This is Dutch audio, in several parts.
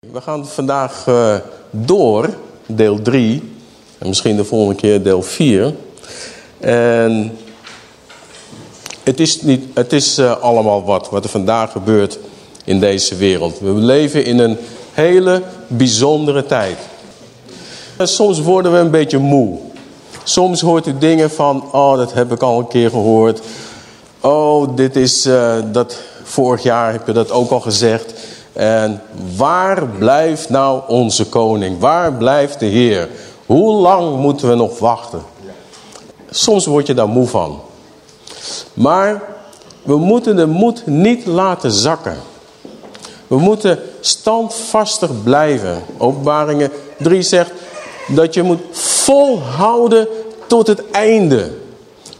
We gaan vandaag eh, door, deel 3. En misschien de volgende keer deel 4. En het is, niet, het is eh, allemaal wat, wat er vandaag gebeurt in deze wereld. We leven in een hele bijzondere tijd. En soms worden we een beetje moe. Soms hoort u dingen van, oh dat heb ik al een keer gehoord. Oh, dit is, eh, dat, vorig jaar heb je dat ook al gezegd. En waar blijft nou onze koning? Waar blijft de Heer? Hoe lang moeten we nog wachten? Soms word je daar moe van. Maar we moeten de moed niet laten zakken. We moeten standvastig blijven. Openbaringen 3 zegt dat je moet volhouden tot het einde.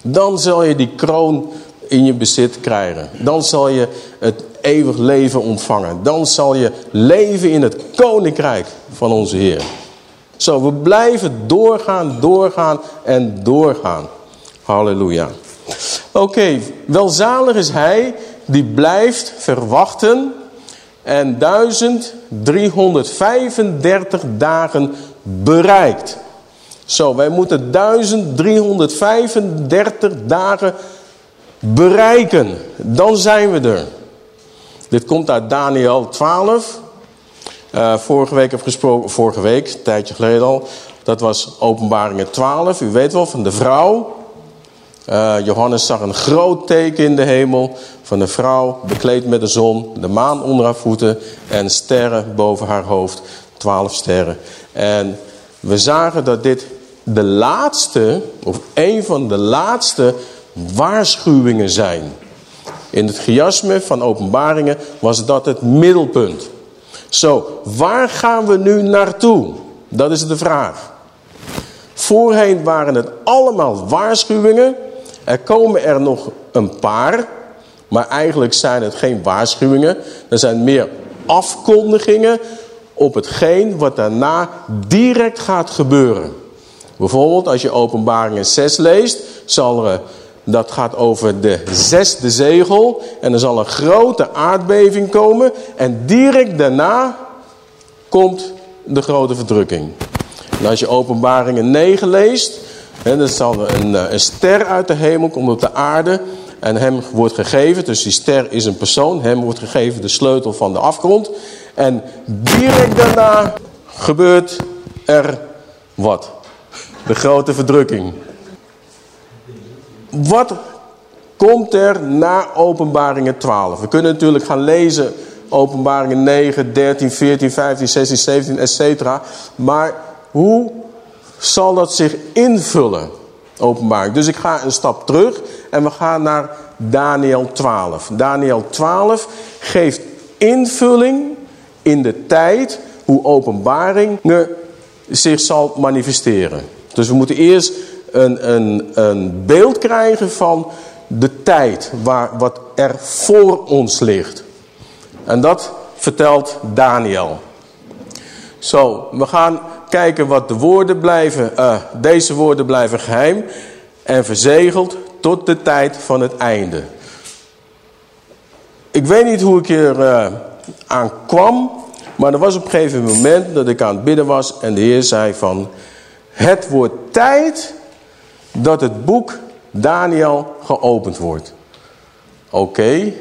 Dan zal je die kroon in je bezit krijgen. Dan zal je het eeuwig leven ontvangen. Dan zal je leven in het koninkrijk van onze Heer. Zo, we blijven doorgaan, doorgaan en doorgaan. Halleluja. Oké, welzalig is hij die blijft verwachten en 1335 dagen bereikt. Zo, wij moeten 1335 dagen bereiken. Dan zijn we er. Dit komt uit Daniel 12. Uh, vorige week heb ik gesproken, vorige week, een tijdje geleden al. Dat was openbaringen 12. U weet wel, van de vrouw. Uh, Johannes zag een groot teken in de hemel van een vrouw bekleed met de zon, de maan onder haar voeten en sterren boven haar hoofd. Twaalf sterren. En we zagen dat dit de laatste, of een van de laatste waarschuwingen zijn. In het chiasme van openbaringen was dat het middelpunt. Zo, waar gaan we nu naartoe? Dat is de vraag. Voorheen waren het allemaal waarschuwingen. Er komen er nog een paar. Maar eigenlijk zijn het geen waarschuwingen. Er zijn meer afkondigingen op hetgeen wat daarna direct gaat gebeuren. Bijvoorbeeld als je openbaringen 6 leest, zal er, dat gaat over de zesde zegel. En er zal een grote aardbeving komen. En direct daarna komt de grote verdrukking. En als je openbaringen 9 leest, hè, dan zal er een, een ster uit de hemel komen op de aarde. En hem wordt gegeven, dus die ster is een persoon, hem wordt gegeven de sleutel van de afgrond. En direct daarna gebeurt er wat? De grote verdrukking. Wat komt er na openbaringen 12? We kunnen natuurlijk gaan lezen openbaringen 9, 13, 14, 15, 16, 17, etc. Maar hoe zal dat zich invullen? Openbaring. Dus ik ga een stap terug en we gaan naar Daniel 12. Daniel 12 geeft invulling in de tijd hoe openbaring zich zal manifesteren. Dus we moeten eerst een, een, een beeld krijgen van de tijd waar, wat er voor ons ligt. En dat vertelt Daniel. Zo, we gaan kijken wat de woorden blijven, uh, deze woorden blijven geheim en verzegeld tot de tijd van het einde. Ik weet niet hoe ik hier uh, aan kwam, maar er was op een gegeven moment dat ik aan het bidden was en de Heer zei van, het wordt tijd dat het boek Daniel geopend wordt. Oké,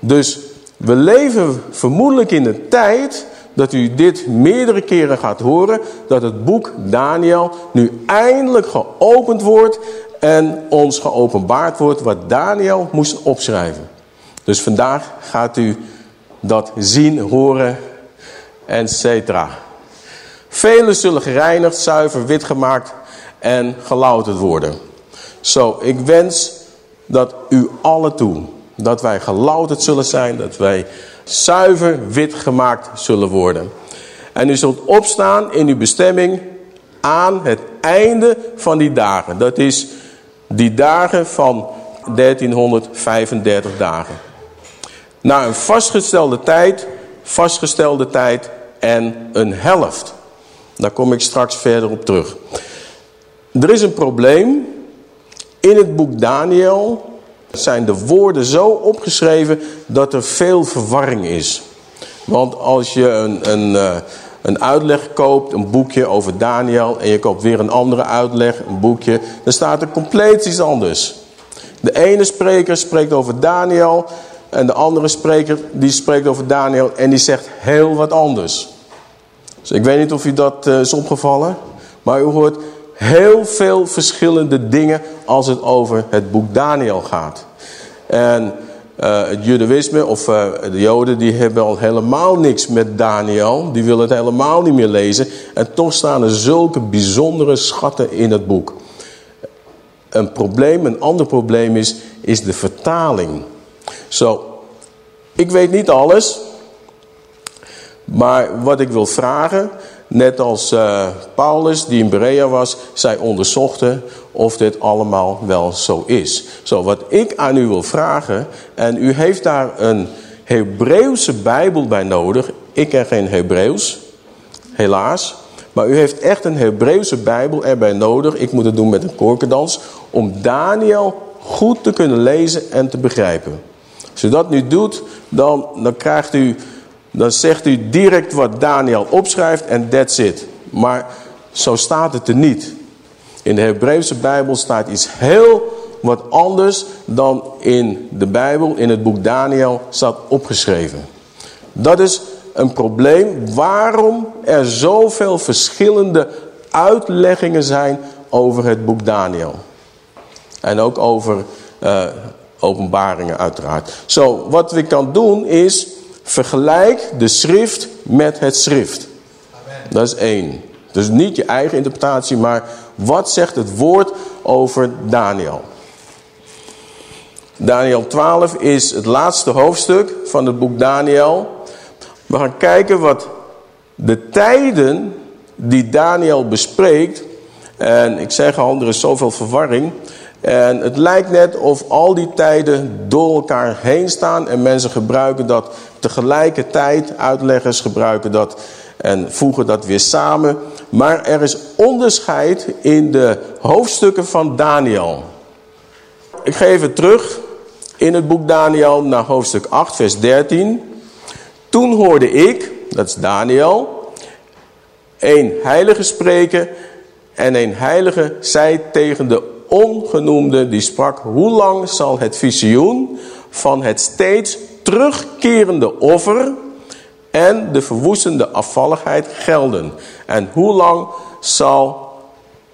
dus we leven vermoedelijk in een tijd dat u dit meerdere keren gaat horen, dat het boek Daniel nu eindelijk geopend wordt en ons geopenbaard wordt wat Daniel moest opschrijven. Dus vandaag gaat u dat zien, horen, etc. Velen zullen gereinigd, zuiver, wit gemaakt en gelouterd worden. Zo, ik wens dat u alle toe, dat wij gelouterd zullen zijn, dat wij zuiver wit gemaakt zullen worden. En u zult opstaan in uw bestemming aan het einde van die dagen. Dat is die dagen van 1335 dagen. Na een vastgestelde tijd, vastgestelde tijd en een helft. Daar kom ik straks verder op terug. Er is een probleem. In het boek Daniel zijn de woorden zo opgeschreven dat er veel verwarring is. Want als je een, een, eh, een uitleg koopt, een boekje over Daniel... en je koopt weer een andere uitleg, een boekje... dan staat er compleet iets anders. De ene spreker spreekt over Daniel... en de andere spreker die spreekt over Daniel en die zegt heel wat anders. Dus ik weet niet of u dat uh, is opgevallen... maar u hoort heel veel verschillende dingen als het over het boek Daniel gaat. En uh, het judaïsme of uh, de joden die hebben al helemaal niks met Daniel. Die willen het helemaal niet meer lezen. En toch staan er zulke bijzondere schatten in het boek. Een probleem, een ander probleem is, is de vertaling. Zo, ik weet niet alles. Maar wat ik wil vragen, net als uh, Paulus die in Berea was, zij onderzochten of dit allemaal wel zo is. Zo, wat ik aan u wil vragen, en u heeft daar een Hebreeuwse Bijbel bij nodig. Ik ken geen Hebreeuws, helaas. Maar u heeft echt een Hebreeuwse Bijbel erbij nodig. Ik moet het doen met een korkendans. Om Daniel goed te kunnen lezen en te begrijpen. Als u dat nu doet, dan, dan krijgt u dan zegt u direct wat Daniel opschrijft en that's it. Maar zo staat het er niet. In de Hebreeuwse Bijbel staat iets heel wat anders dan in de Bijbel, in het boek Daniel, staat opgeschreven. Dat is een probleem waarom er zoveel verschillende uitleggingen zijn over het boek Daniel. En ook over uh, openbaringen uiteraard. Zo, wat we kan doen is Vergelijk de schrift met het schrift. Dat is één. Dus niet je eigen interpretatie, maar wat zegt het woord over Daniel? Daniel 12 is het laatste hoofdstuk van het boek Daniel. We gaan kijken wat de tijden die Daniel bespreekt. En ik zeg al, er is zoveel verwarring. En het lijkt net of al die tijden door elkaar heen staan en mensen gebruiken dat tegelijkertijd. Uitleggers gebruiken dat en voegen dat weer samen. Maar er is onderscheid in de hoofdstukken van Daniel. Ik ga even terug in het boek Daniel naar hoofdstuk 8 vers 13. Toen hoorde ik, dat is Daniel, een heilige spreken en een heilige zei tegen de ongenoemde, die sprak, hoe lang zal het visioen van het steeds terugkerende offer en de verwoestende afvalligheid gelden? En hoe lang zal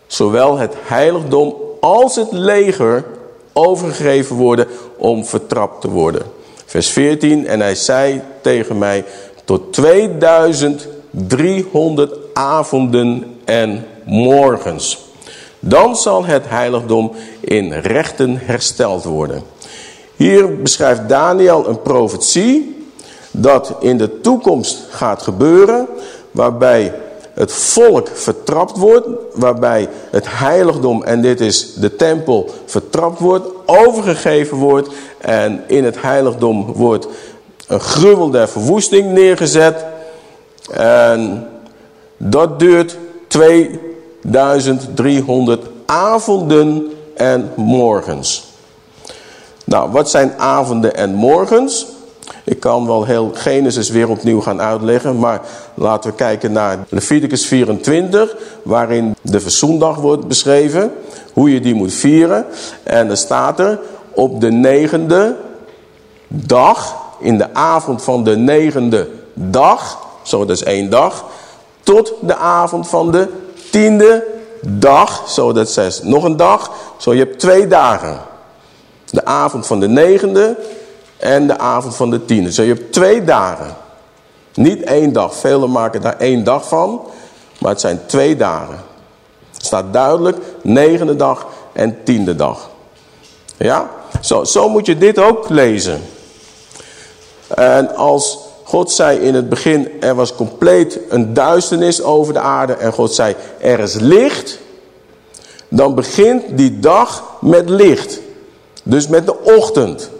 zowel het heiligdom als het leger overgegeven worden om vertrapt te worden? Vers 14, en hij zei tegen mij, tot 2300 avonden en morgens. Dan zal het heiligdom in rechten hersteld worden. Hier beschrijft Daniel een profetie dat in de toekomst gaat gebeuren. Waarbij het volk vertrapt wordt. Waarbij het heiligdom, en dit is de tempel, vertrapt wordt. Overgegeven wordt. En in het heiligdom wordt een gruwel der verwoesting neergezet. En dat duurt twee 1300 avonden en morgens. Nou, wat zijn avonden en morgens? Ik kan wel heel Genesis weer opnieuw gaan uitleggen, maar laten we kijken naar Leviticus 24, waarin de verzoendag wordt beschreven, hoe je die moet vieren. En er staat er, op de negende dag, in de avond van de negende dag, zo dat is één dag, tot de avond van de tiende dag, zo dat zes, nog een dag. Zo je hebt twee dagen. De avond van de negende en de avond van de tiende. Zo je hebt twee dagen. Niet één dag. Velen maken daar één dag van. Maar het zijn twee dagen. Het staat duidelijk. Negende dag en tiende dag. Ja? Zo, zo moet je dit ook lezen. En als God zei in het begin, er was compleet een duisternis over de aarde. En God zei, er is licht. Dan begint die dag met licht. Dus met de ochtend.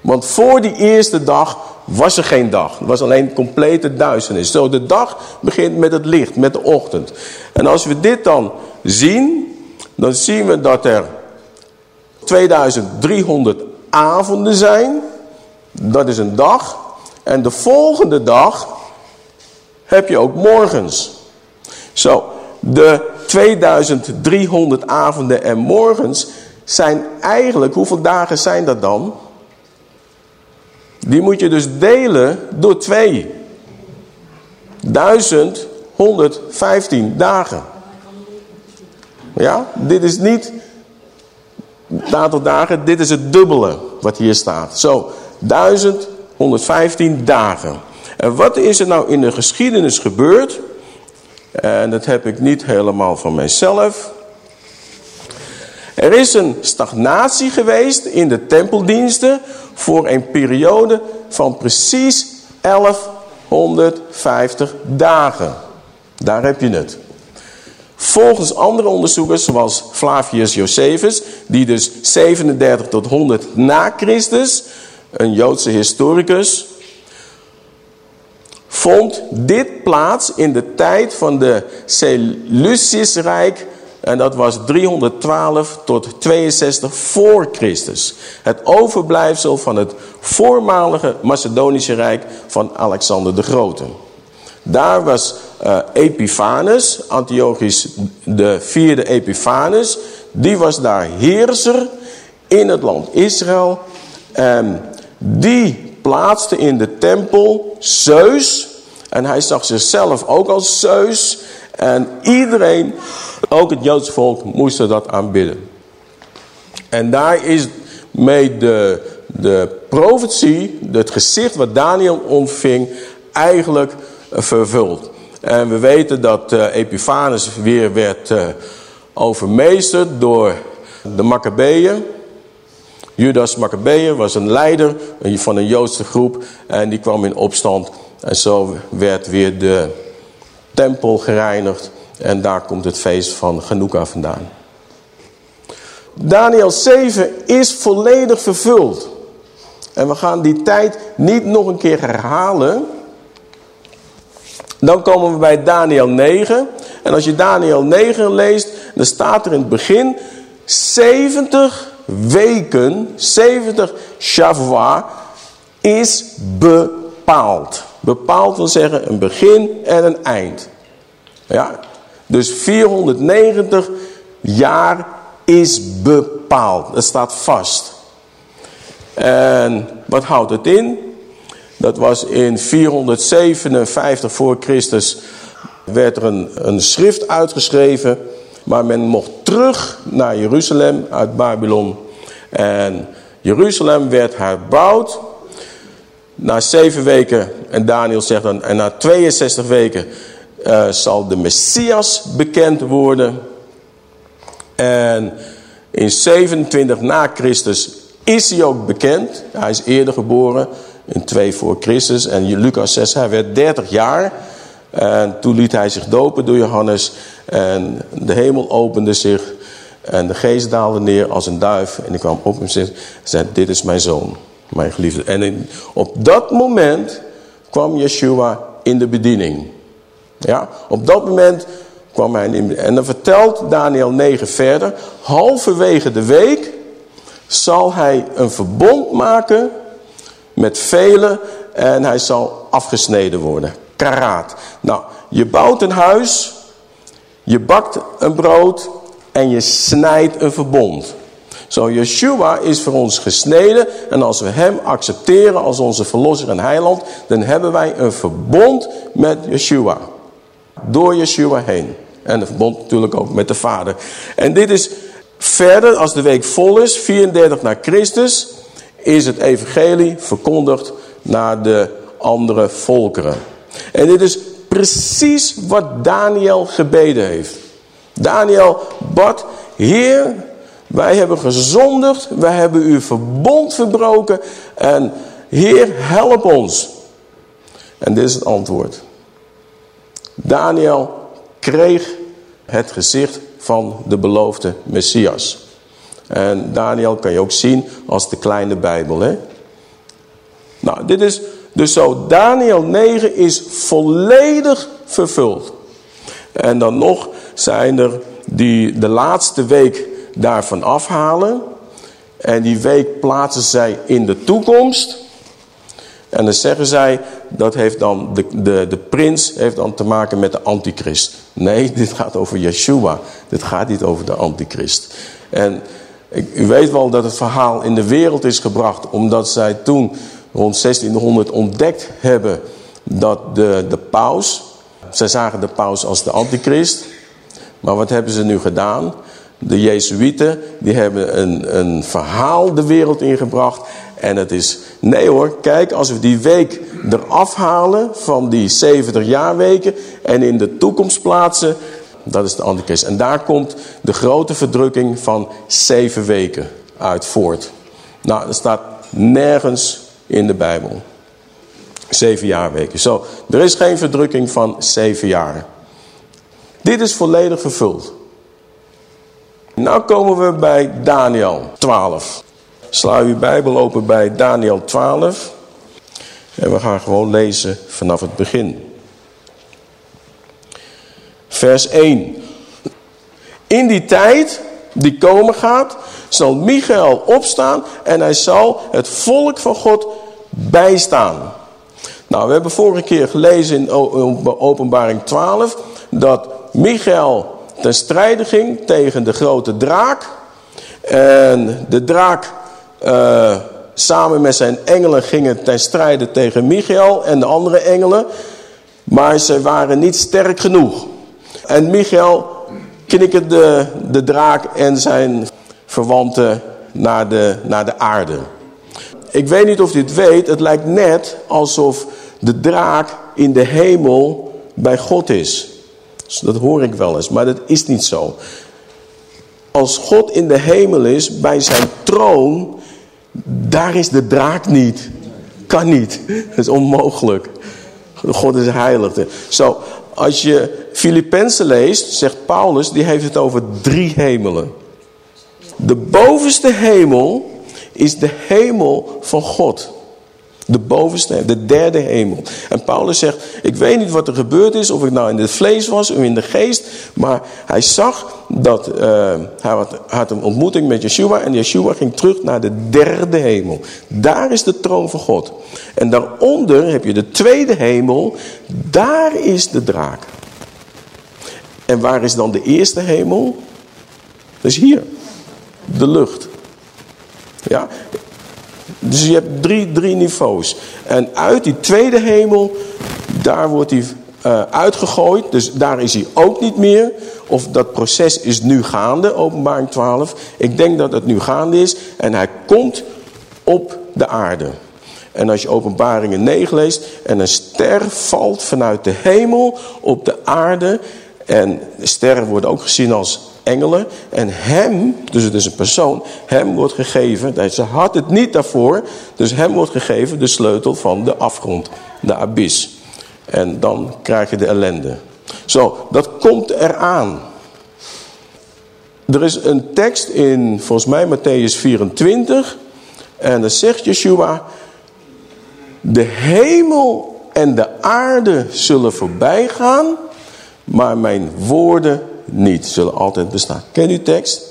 Want voor die eerste dag was er geen dag. Het was alleen complete duisternis. Zo, de dag begint met het licht, met de ochtend. En als we dit dan zien, dan zien we dat er 2300 avonden zijn. Dat is een dag. En de volgende dag heb je ook morgens. Zo, de 2300 avonden en morgens zijn eigenlijk, hoeveel dagen zijn dat dan? Die moet je dus delen door 2. 1115 dagen. Ja, dit is niet het aantal dagen, dit is het dubbele wat hier staat. Zo, 1115 dagen. En wat is er nou in de geschiedenis gebeurd? En dat heb ik niet helemaal van mijzelf. Er is een stagnatie geweest in de tempeldiensten voor een periode van precies 1150 dagen. Daar heb je het. Volgens andere onderzoekers, zoals Flavius Josephus, die dus 37 tot 100 na Christus, een Joodse historicus, vond dit plaats in de tijd van de Seleucisrijk en dat was 312 tot 62 voor Christus. Het overblijfsel van het voormalige Macedonische Rijk van Alexander de Grote. Daar was uh, Epiphanes, Antiochus de vierde Epiphanes. Die was daar heerser in het land Israël. En die plaatste in de tempel Zeus. En hij zag zichzelf ook als Zeus. En iedereen, ook het Joodse volk, moest dat aanbidden. En daar is mee de, de profetie, het gezicht wat Daniel ontving, eigenlijk vervuld. En we weten dat uh, Epiphanes weer werd uh, overmeesterd door de Maccabeeën. Judas Maccabeeën was een leider van een Joodse groep en die kwam in opstand. En zo werd weer de tempel gereinigd. En daar komt het feest van Hanukkah vandaan. Daniel 7 is volledig vervuld. En we gaan die tijd niet nog een keer herhalen. Dan komen we bij Daniel 9. En als je Daniel 9 leest, dan staat er in het begin 70 weken, 70 Shavuot is bepaald. Bepaald wil zeggen een begin en een eind. Ja, dus 490 jaar is bepaald. Dat staat vast. En wat houdt het in? Dat was in 457 voor Christus werd er een, een schrift uitgeschreven. Maar men mocht terug naar Jeruzalem uit Babylon. En Jeruzalem werd herbouwd na zeven weken, en Daniel zegt dan, en na 62 weken uh, zal de Messias bekend worden. En in 27 na Christus is hij ook bekend. Hij is eerder geboren, in 2 voor Christus. En Lucas 6, hij werd 30 jaar. En toen liet hij zich dopen door Johannes. En de hemel opende zich. En de geest daalde neer als een duif. En ik kwam op hem en zei, dit is mijn zoon mijn geliefde. En op dat moment kwam Yeshua in de bediening. Ja, op dat moment kwam hij in En dan vertelt Daniel 9 verder. Halverwege de week zal hij een verbond maken met velen. En hij zal afgesneden worden. Karaat. Nou, je bouwt een huis. Je bakt een brood. En je snijdt een verbond. Zo, Yeshua is voor ons gesneden en als we hem accepteren als onze verlosser en heiland, dan hebben wij een verbond met Yeshua. Door Yeshua heen. En een verbond natuurlijk ook met de Vader. En dit is verder, als de week vol is, 34 na Christus, is het evangelie verkondigd naar de andere volkeren. En dit is precies wat Daniel gebeden heeft. Daniel bad, Heer, wij hebben gezondigd, wij hebben uw verbond verbroken en Heer, help ons. En dit is het antwoord. Daniel kreeg het gezicht van de beloofde Messias. En Daniel kan je ook zien als de kleine Bijbel. Hè? Nou, dit is dus zo. Daniel 9 is volledig vervuld. En dan nog zijn er die de laatste week daarvan afhalen. En die week plaatsen zij in de toekomst. En dan zeggen zij, dat heeft dan, de, de, de prins heeft dan te maken met de antichrist. Nee, dit gaat over Yeshua. Dit gaat niet over de antichrist. En u weet wel dat het verhaal in de wereld is gebracht. Omdat zij toen rond 1600 ontdekt hebben dat de, de paus... Zij zagen de paus als de antichrist. Maar wat hebben ze nu gedaan? De Jezuïeten die hebben een, een verhaal de wereld ingebracht. En het is, nee hoor, kijk, als we die week eraf halen van die 70 jaarweken en in de toekomst plaatsen, dat is de antichrist. En daar komt de grote verdrukking van zeven weken uit voort. Nou, dat staat nergens in de Bijbel. Zeven jaarweken. Zo, er is geen verdrukking van zeven jaar. Dit is volledig vervuld. Nou komen we bij Daniel 12. Sla uw Bijbel open bij Daniel 12. En we gaan gewoon lezen vanaf het begin. Vers 1. In die tijd die komen gaat, zal Michael opstaan en hij zal het volk van God bijstaan. Nou, we hebben vorige keer gelezen in openbaring 12 dat Michael ten strijde ging tegen de grote draak. En de draak uh, samen met zijn engelen gingen ten strijde tegen Michael en de andere engelen. Maar ze waren niet sterk genoeg. En Michael knikkerde de, draak en zijn verwanten naar de, naar de aarde. Ik weet niet of je het weet, het lijkt net alsof de draak in de hemel bij God is. Dus dat hoor ik wel eens, maar dat is niet zo. Als God in de hemel is, bij zijn troon, daar is de draak niet. Kan niet. Dat is onmogelijk. God is heilig. Zo, als je Filippenzen leest, zegt Paulus, die heeft het over drie hemelen. De bovenste hemel is de hemel van God. De bovenste, de derde hemel. En Paulus zegt, ik weet niet wat er gebeurd is, of ik nou in het vlees was of in de geest. Maar hij zag dat, uh, hij had, een ontmoeting met Yeshua en Yeshua ging terug naar de derde hemel. Daar is de troon van God. En daaronder heb je de tweede hemel, daar is de draak. En waar is dan de eerste hemel? Is hier. De lucht. Ja, dus je hebt drie, drie niveaus. En uit die tweede hemel, daar wordt hij uh, uitgegooid. Dus daar is hij ook niet meer. Of dat proces is nu gaande, openbaring 12. Ik denk dat het nu gaande is. En hij komt op de aarde. En als je openbaringen 9 leest. En een ster valt vanuit de hemel op de aarde. En sterren worden ook gezien als engelen. En hem, dus het is een persoon, hem wordt gegeven, ze had het niet daarvoor, dus hem wordt gegeven de sleutel van de afgrond, de abyss. En dan krijg je de ellende. Zo, dat komt eraan. Er is een tekst in, volgens mij, Matthäus 24. En dan zegt Yeshua, de hemel en de aarde zullen voorbij gaan, maar mijn woorden niet, zullen altijd bestaan. Ken u tekst?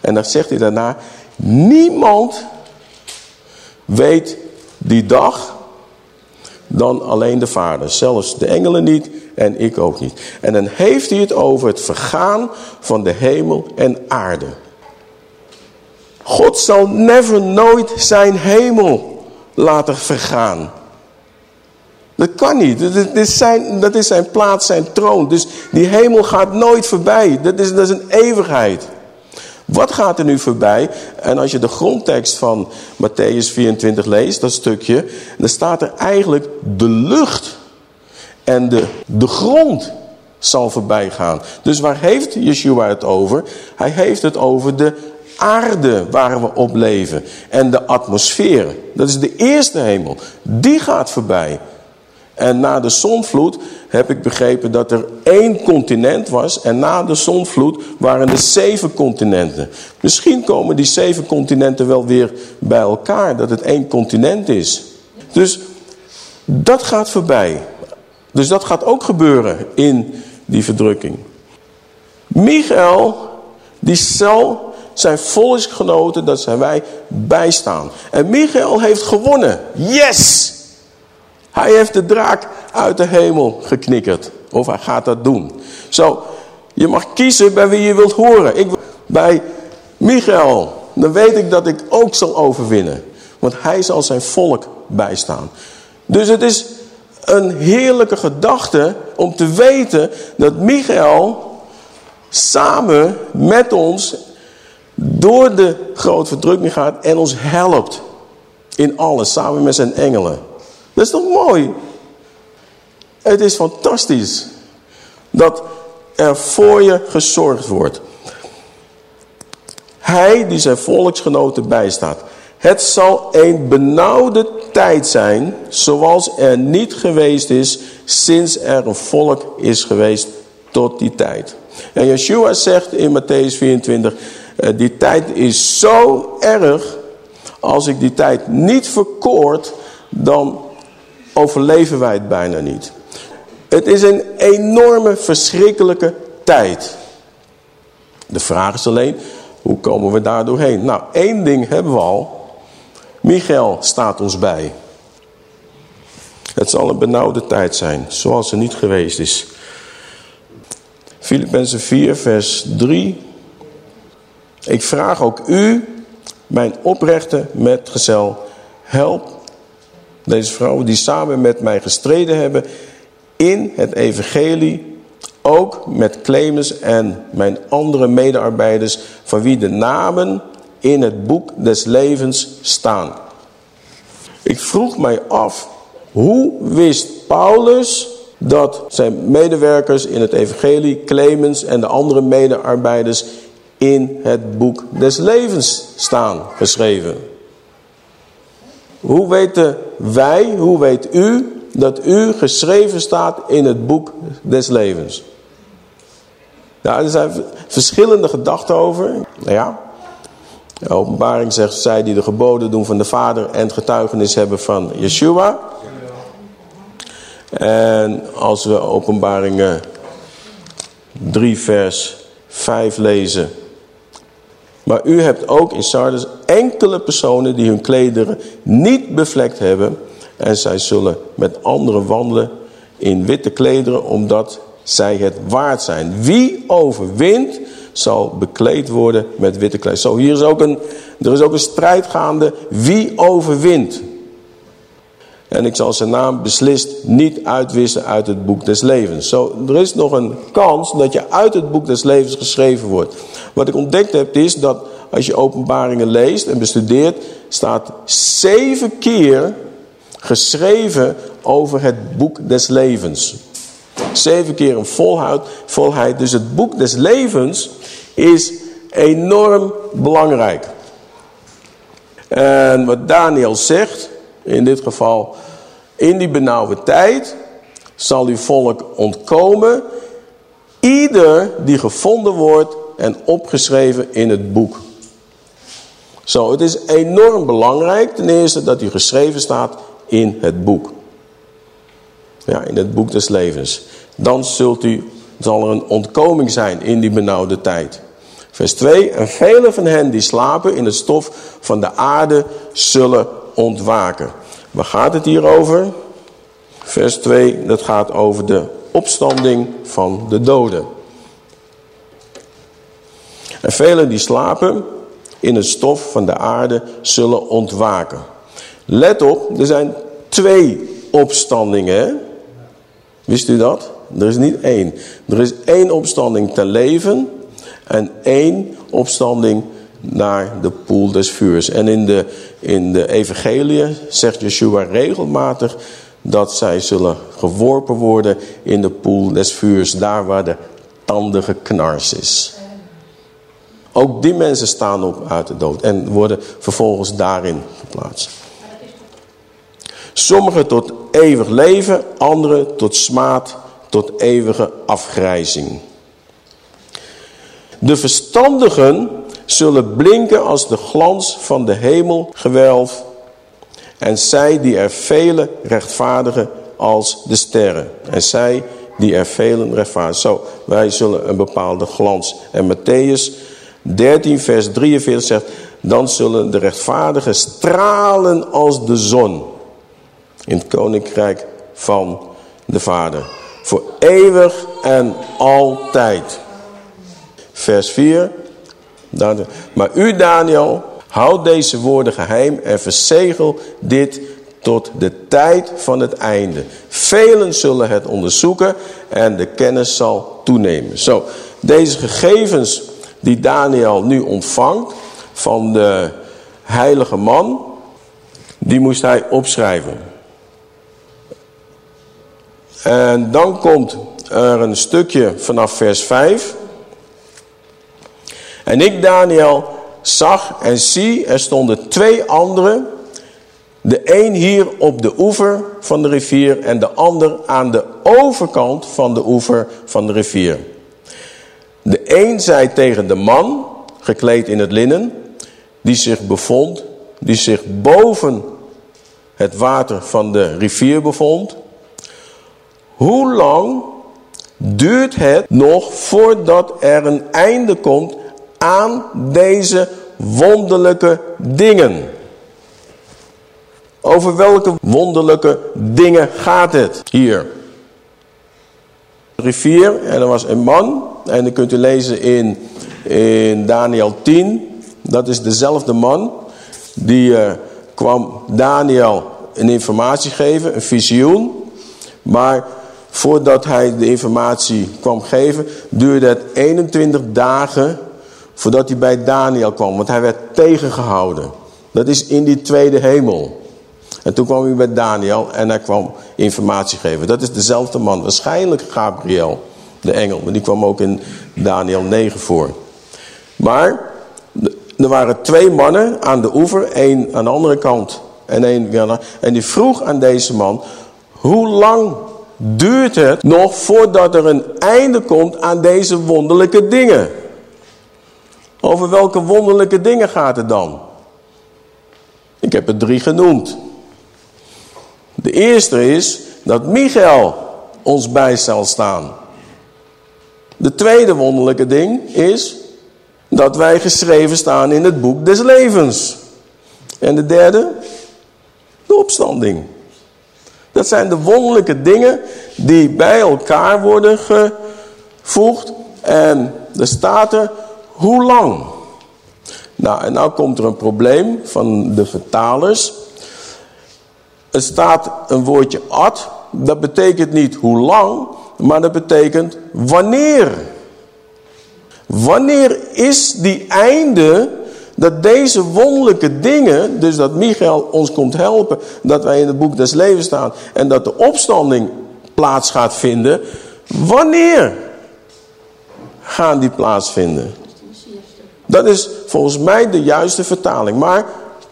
En dan zegt hij daarna, niemand weet die dag dan alleen de Vader. Zelfs de engelen niet en ik ook niet. En dan heeft hij het over het vergaan van de hemel en aarde. God zal never nooit zijn hemel laten vergaan. Dat kan niet. Dat is, zijn, dat is zijn plaats, zijn troon. Dus die hemel gaat nooit voorbij. Dat is, dat is een eeuwigheid. Wat gaat er nu voorbij? En als je de grondtekst van Matthäus 24 leest, dat stukje, dan staat er eigenlijk de lucht en de, de grond zal voorbij gaan. Dus waar heeft Yeshua het over? Hij heeft het over de aarde waar we op leven en de atmosfeer. Dat is de eerste hemel. Die gaat voorbij. En na de zonvloed heb ik begrepen dat er één continent was. En na de zonvloed waren er zeven continenten. Misschien komen die zeven continenten wel weer bij elkaar. Dat het één continent is. Dus dat gaat voorbij. Dus dat gaat ook gebeuren in die verdrukking. Michael, die zal zijn volksgenoten, dat zijn wij, bijstaan. En Michael heeft gewonnen. Yes! Hij heeft de draak uit de hemel geknikkerd. Of hij gaat dat doen. Zo, je mag kiezen bij wie je wilt horen. Ik, bij Michael, dan weet ik dat ik ook zal overwinnen. Want hij zal zijn volk bijstaan. Dus het is een heerlijke gedachte om te weten dat Michael samen met ons door de grote verdrukking gaat en ons helpt in alles, samen met zijn engelen. Dat is toch mooi? Het is fantastisch dat er voor je gezorgd wordt. Hij die zijn volksgenoten bijstaat. Het zal een benauwde tijd zijn, zoals er niet geweest is, sinds er een volk is geweest tot die tijd. En Yeshua zegt in Matthäus 24, eh, die tijd is zo erg, als ik die tijd niet verkoord, dan overleven wij het bijna niet. Het is een enorme, verschrikkelijke tijd. De vraag is alleen, hoe komen we daar doorheen? Nou, één ding hebben we al. Michael staat ons bij. Het zal een benauwde tijd zijn, zoals er niet geweest is. Filippenzen 4, vers 3. Ik vraag ook u, mijn oprechte metgezel, help deze vrouwen die samen met mij gestreden hebben in het evangelie, ook met Clemens en mijn andere medearbeiders, van wie de namen in het boek des levens staan. Ik vroeg mij af, hoe wist Paulus dat zijn medewerkers in het evangelie, Clemens en de andere medearbeiders in het boek des levens staan geschreven? Hoe weten wij, hoe weet u dat u geschreven staat in het boek des levens? Nou, er zijn verschillende gedachten over. Nou ja, openbaring zegt zij die de geboden doen van de vader en getuigenis hebben van Yeshua. En als we openbaringen 3 vers 5 lezen. Maar u hebt ook in Sardes enkele personen die hun klederen niet bevlekt hebben. En zij zullen met anderen wandelen in witte klederen omdat zij het waard zijn. Wie overwint zal bekleed worden met witte kleding. Zo, hier is ook een, er is ook een strijd gaande. Wie overwint? En ik zal zijn naam beslist niet uitwissen uit het boek des levens. Zo, er is nog een kans dat je uit het boek des levens geschreven wordt. Wat ik ontdekt heb is dat als je openbaringen leest en bestudeert, staat zeven keer geschreven over het boek des levens. Zeven keer een volheid, volheid. Dus het boek des levens is enorm belangrijk. En wat Daniel zegt, in dit geval, in die benauwde tijd zal uw volk ontkomen. Ieder die gevonden wordt en opgeschreven in het boek. Zo, het is enorm belangrijk ten eerste dat u geschreven staat in het boek. Ja, in het boek des levens. Dan zult u, zal er een ontkoming zijn in die benauwde tijd. Vers 2. En vele van hen die slapen in het stof van de aarde zullen ontwaken. Waar gaat het hier over? Vers 2, dat gaat over de opstanding van de doden. En velen die slapen in het stof van de aarde zullen ontwaken. Let op, er zijn twee opstandingen. Wist u dat? Er is niet één. Er is één opstanding ten leven en één opstanding naar de poel des vuurs. En in de, in de evangelie zegt Yeshua regelmatig dat zij zullen geworpen worden in de poel des vuurs. Daar waar de tandige knars is. Ook die mensen staan op uit de dood en worden vervolgens daarin geplaatst. Sommigen tot eeuwig leven, anderen tot smaad, tot eeuwige afgrijzing. De verstandigen zullen blinken als de glans van de hemelgewelf en zij die er vele rechtvaardigen als de sterren. En zij die er velen rechtvaardigen. Zo, wij zullen een bepaalde glans. En Matthäus 13 vers 43 zegt, dan zullen de rechtvaardigen stralen als de zon in het koninkrijk van de Vader. Voor eeuwig en altijd. Vers 4. Maar u Daniel, houd deze woorden geheim en verzegel dit tot de tijd van het einde. Velen zullen het onderzoeken en de kennis zal toenemen. Zo, deze gegevens die Daniel nu ontvangt van de heilige man, die moest hij opschrijven. En dan komt er een stukje vanaf vers 5. En ik, Daniel, zag en zie, er stonden twee anderen. De een hier op de oever van de rivier en de ander aan de overkant van de oever van de rivier. De een zei tegen de man, gekleed in het linnen, die zich bevond, die zich boven het water van de rivier bevond. Hoe lang duurt het nog voordat er een einde komt aan deze wonderlijke dingen? Over welke wonderlijke dingen gaat het hier? Rivier en er was een man en dat kunt u lezen in, in Daniel 10. Dat is dezelfde man die uh, kwam Daniel een informatie geven, een visioen. Maar voordat hij de informatie kwam geven, duurde het 21 dagen voordat hij bij Daniel kwam. Want hij werd tegengehouden. Dat is in die tweede hemel. En toen kwam hij bij Daniel en hij kwam informatie geven. Dat is dezelfde man, waarschijnlijk Gabriel, de engel. Maar die kwam ook in Daniel 9 voor. Maar er waren twee mannen aan de oever, één aan de andere kant en één En die vroeg aan deze man, hoe lang duurt het nog voordat er een einde komt aan deze wonderlijke dingen? Over welke wonderlijke dingen gaat het dan? Ik heb er drie genoemd. De eerste is dat Michael ons bij zal staan. De tweede wonderlijke ding is dat wij geschreven staan in het boek des levens. En de derde, de opstanding. Dat zijn de wonderlijke dingen die bij elkaar worden gevoegd. En er staat er, hoe lang? Nou, en nou komt er een probleem van de vertalers. Er staat een woordje ad. Dat betekent niet hoe lang, maar dat betekent wanneer. Wanneer is die einde dat deze wonderlijke dingen, dus dat Michael ons komt helpen, dat wij in het boek des levens staan en dat de opstanding plaats gaat vinden, wanneer gaan die plaatsvinden? Dat is volgens mij de juiste vertaling, maar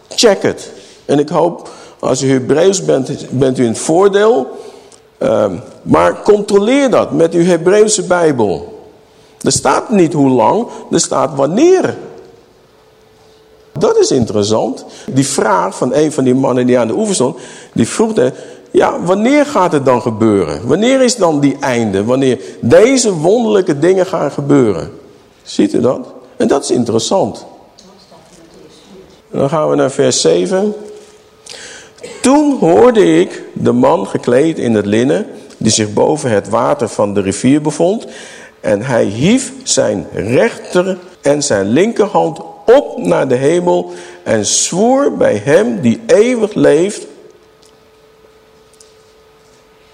check het. En ik hoop, als u Hebreeuws bent, bent u in het voordeel, uh, maar controleer dat met uw Hebreeuwse Bijbel. Er staat niet hoe lang, er staat wanneer. Dat is interessant. Die vraag van een van die mannen die aan de oever stond, die vroeg, ja, wanneer gaat het dan gebeuren? Wanneer is dan die einde? Wanneer deze wonderlijke dingen gaan gebeuren? Ziet u dat? En dat is interessant. dan gaan we naar vers 7. Toen hoorde ik de man gekleed in het linnen, die zich boven het water van de rivier bevond. En hij hief zijn rechter en zijn linkerhand op naar de hemel en zwoer bij hem die eeuwig leeft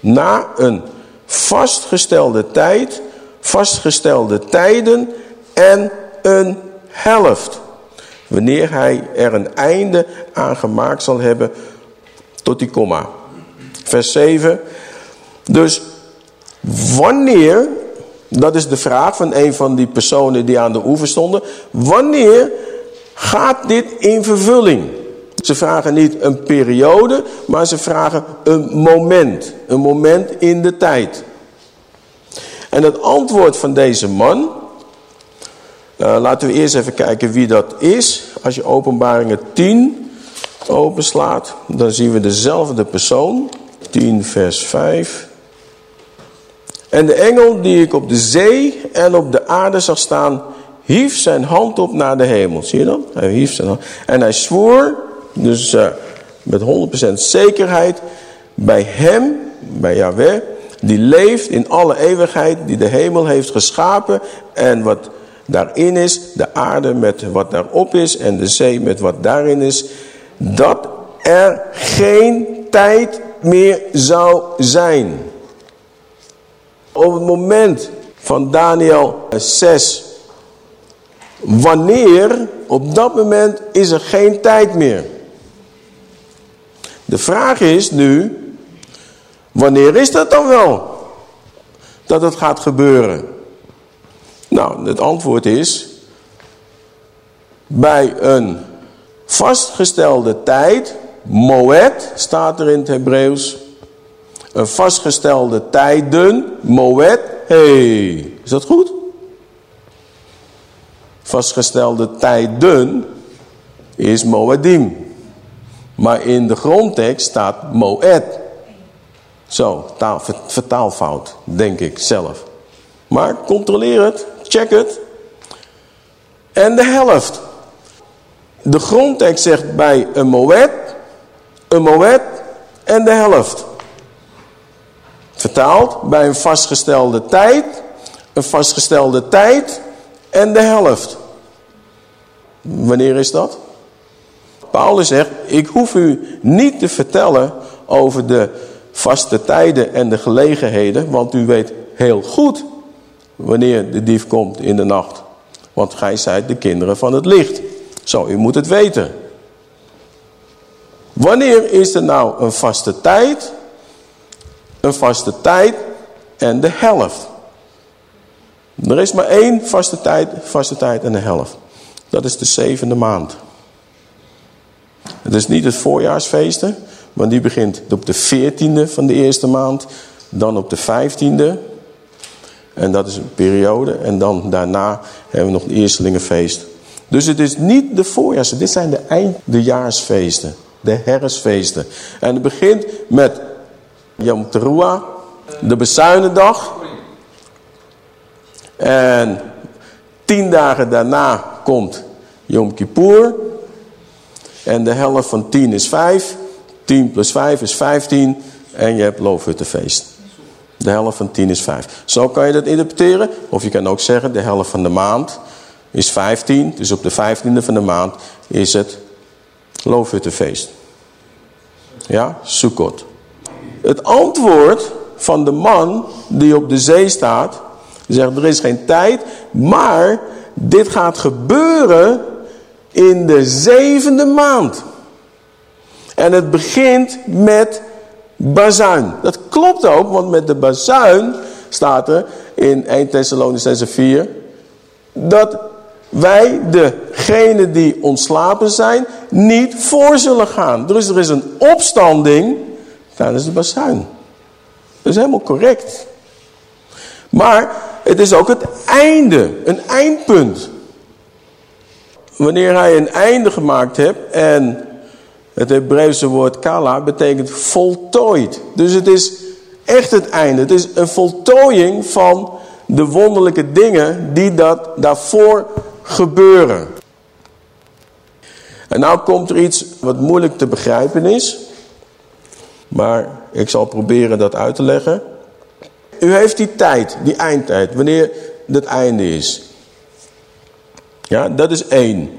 na een vastgestelde tijd, vastgestelde tijden en een helft. Wanneer hij er een einde aan gemaakt zal hebben tot die komma. Vers 7. Dus wanneer dat is de vraag van een van die personen die aan de oever stonden. Wanneer gaat dit in vervulling? Ze vragen niet een periode, maar ze vragen een moment. Een moment in de tijd. En het antwoord van deze man, uh, laten we eerst even kijken wie dat is. Als je openbaringen 10 openslaat, dan zien we dezelfde persoon. 10 vers 5. En de engel die ik op de zee en op de aarde zag staan, hief zijn hand op naar de hemel. Zie je dat? Hij hief zijn hand. En hij zwoer, dus uh, met 100% zekerheid, bij hem, bij Yahweh, die leeft in alle eeuwigheid, die de hemel heeft geschapen en wat daarin is, de aarde met wat daarop is en de zee met wat daarin is, dat er geen tijd meer zou zijn. Op het moment van Daniel 6, wanneer, op dat moment is er geen tijd meer. De vraag is nu, wanneer is dat dan wel? Dat het gaat gebeuren. Nou, het antwoord is, bij een vastgestelde tijd, moed staat er in het Hebreeuws, een vastgestelde tijden, moed, hey, is dat goed? Vastgestelde tijden is moedim. Maar in de grondtekst staat moed. Zo, taal, vertaalfout, denk ik zelf. Maar controleer het, check het. En de helft. De grondtekst zegt bij een moed, een moed en de helft. Vertaald bij een vastgestelde tijd, een vastgestelde tijd en de helft. Wanneer is dat? Paulus zegt, ik hoef u niet te vertellen over de vaste tijden en de gelegenheden, want u weet heel goed wanneer de dief komt in de nacht. Want gij zijt de kinderen van het licht. Zo, u moet het weten. Wanneer is er nou een vaste tijd een vaste tijd en de helft. Er is maar één vaste tijd, vaste tijd en de helft. Dat is de zevende maand. Het is niet het voorjaarsfeesten, want die begint op de veertiende van de eerste maand, dan op de vijftiende. En dat is een periode. En dan daarna hebben we nog een eerstelingenfeest. Dus het is niet de voorjaars, dit zijn de eindejaarsfeesten, de herfstfeesten. En het begint met Yom Teruah, de bezuinendag. En tien dagen daarna komt Yom Kippur. En de helft van tien is vijf. Tien plus vijf is vijftien. En je hebt loofhuttenfeest. De helft van tien is vijf. Zo kan je dat interpreteren. Of je kan ook zeggen de helft van de maand is vijftien. Dus op de vijftiende van de maand is het loofhuttenfeest. Ja, Sukkot. Het antwoord van de man die op de zee staat, zegt er is geen tijd, maar dit gaat gebeuren in de zevende maand. En het begint met bazuin. Dat klopt ook, want met de bazuin staat er in 1 Thessalonians 4... dat wij, degene die ontslapen zijn, niet voor zullen gaan. Dus er is een opstanding tijdens de bazuin. Dat is helemaal correct. Maar het is ook het einde, een eindpunt. Wanneer hij een einde gemaakt hebt en het Hebreeuwse woord kala betekent voltooid. Dus het is echt het einde. Het is een voltooiing van de wonderlijke dingen die dat daarvoor gebeuren. En nou komt er iets wat moeilijk te begrijpen is. Maar ik zal proberen dat uit te leggen. U heeft die tijd, die eindtijd, wanneer het einde is. Ja, dat is één.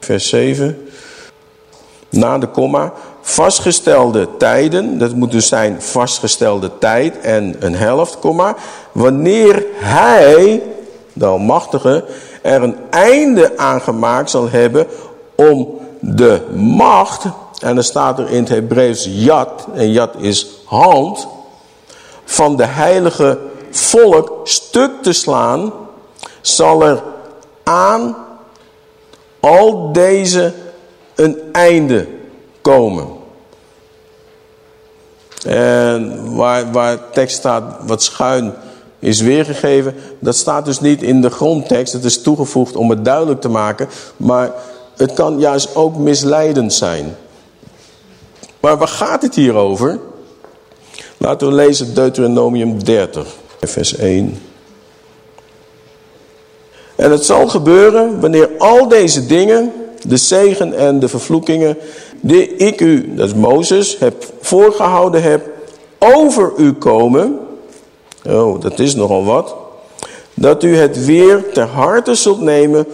Vers 7. Na de komma. Vastgestelde tijden, dat moet dus zijn vastgestelde tijd en een helft, komma. Wanneer hij, de Almachtige, er een einde aan gemaakt zal hebben om de macht en dan staat er in het Hebreeuws jat, en jat is hand, van de heilige volk stuk te slaan, zal er aan al deze een einde komen. En waar, waar tekst staat wat schuin is weergegeven, dat staat dus niet in de grondtekst. Het is toegevoegd om het duidelijk te maken, maar het kan juist ook misleidend zijn. Maar waar gaat het hier over? Laten we lezen Deuteronomium 30, vers 1. En het zal gebeuren wanneer al deze dingen, de zegen en de vervloekingen, die ik u, dat is Mozes, heb voorgehouden heb, over u komen. Oh, dat is nogal wat. Dat u het weer ter harte zult nemen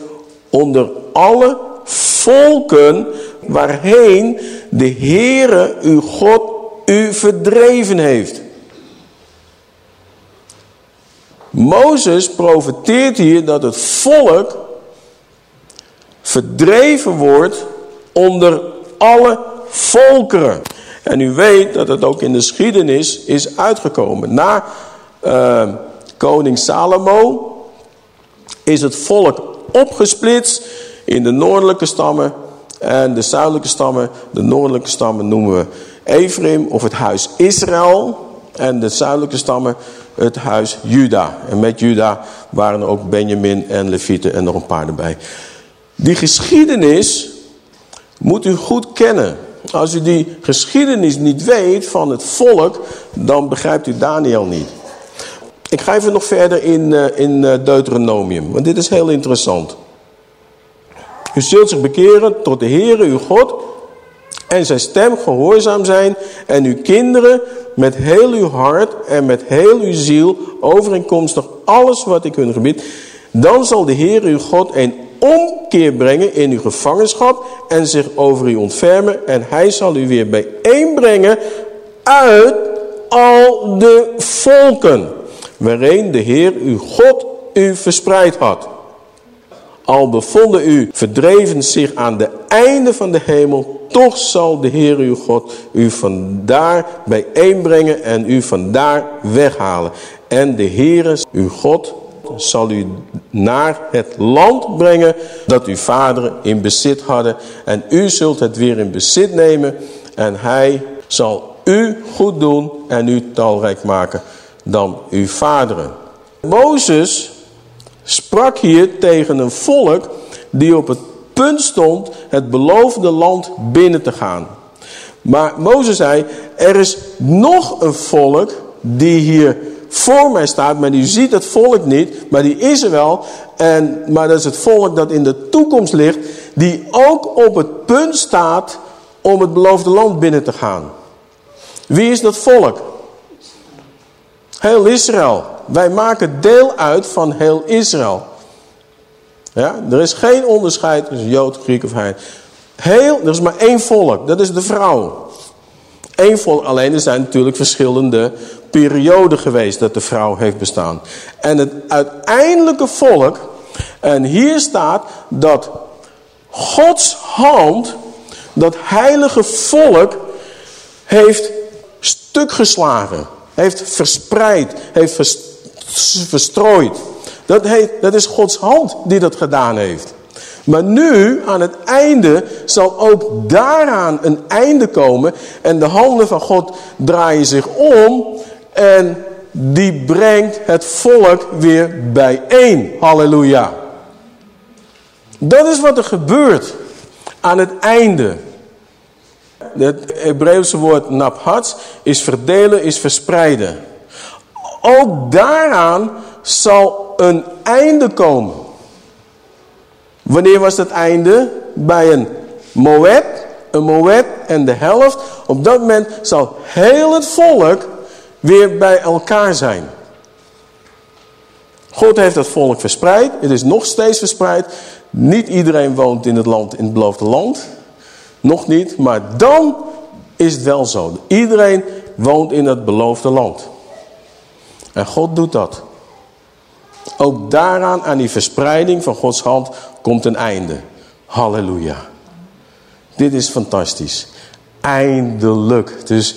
onder alle volken waarheen de Heere uw God u verdreven heeft. Mozes profeteert hier dat het volk verdreven wordt onder alle volkeren. En u weet dat het ook in de geschiedenis is uitgekomen. Na uh, koning Salomo is het volk opgesplitst in de noordelijke stammen en de zuidelijke stammen. De noordelijke stammen noemen we Ephraim of het huis Israël. En de zuidelijke stammen het huis Juda. En met Juda waren er ook Benjamin en Levieten en nog een paar erbij. Die geschiedenis moet u goed kennen. Als u die geschiedenis niet weet van het volk, dan begrijpt u Daniel niet. Ik ga even nog verder in, uh, in uh, Deuteronomium, want dit is heel interessant. U zult zich bekeren tot de Heere uw God en zijn stem gehoorzaam zijn en uw kinderen met heel uw hart en met heel uw ziel overeenkomstig alles wat ik hun gebied. Dan zal de Heer uw God een omkeer brengen in uw gevangenschap en zich over u ontfermen. En hij zal u weer bijeenbrengen uit al de volken waarin de Heer uw God u verspreid had. Al bevonden u verdreven zich aan de einde van de hemel, toch zal de Heer uw God u vandaar bijeenbrengen en u vandaar weghalen. En de Heer uw God zal u naar het land brengen dat uw vaderen in bezit hadden. En u zult het weer in bezit nemen en hij zal u goed doen en u talrijk maken dan uw vaderen. Mozes sprak hier tegen een volk die op het punt stond het beloofde land binnen te gaan. Maar Mozes zei, er is nog een volk die hier voor mij staat, maar die ziet het volk niet, maar die is er wel. En, maar dat is het volk dat in de toekomst ligt, die ook op het punt staat om het beloofde land binnen te gaan. Wie is dat volk? Heel Israël. Wij maken deel uit van heel Israël. Ja, er is geen onderscheid tussen Jood, Griek of Heiden. Heel, er is maar één volk, dat is de vrouw. Eén volk, alleen er zijn natuurlijk verschillende perioden geweest dat de vrouw heeft bestaan. En het uiteindelijke volk, en hier staat dat Gods hand, dat heilige volk, heeft stuk geslagen. Heeft verspreid, heeft verstrooid. Dat, heet, dat is Gods hand die dat gedaan heeft. Maar nu, aan het einde, zal ook daaraan een einde komen. En de handen van God draaien zich om. En die brengt het volk weer bijeen. Halleluja. Dat is wat er gebeurt aan het einde. Het Hebreeuwse woord naphats is verdelen, is verspreiden. Ook daaraan zal een einde komen. Wanneer was het einde? Bij een moed, een moed en de helft. Op dat moment zal heel het volk weer bij elkaar zijn. God heeft dat volk verspreid. Het is nog steeds verspreid. Niet iedereen woont in het land, in het beloofde land. Nog niet, maar dan is het wel zo. Iedereen woont in het beloofde land. En God doet dat. Ook daaraan, aan die verspreiding van Gods hand, komt een einde. Halleluja. Dit is fantastisch. Eindelijk. Dus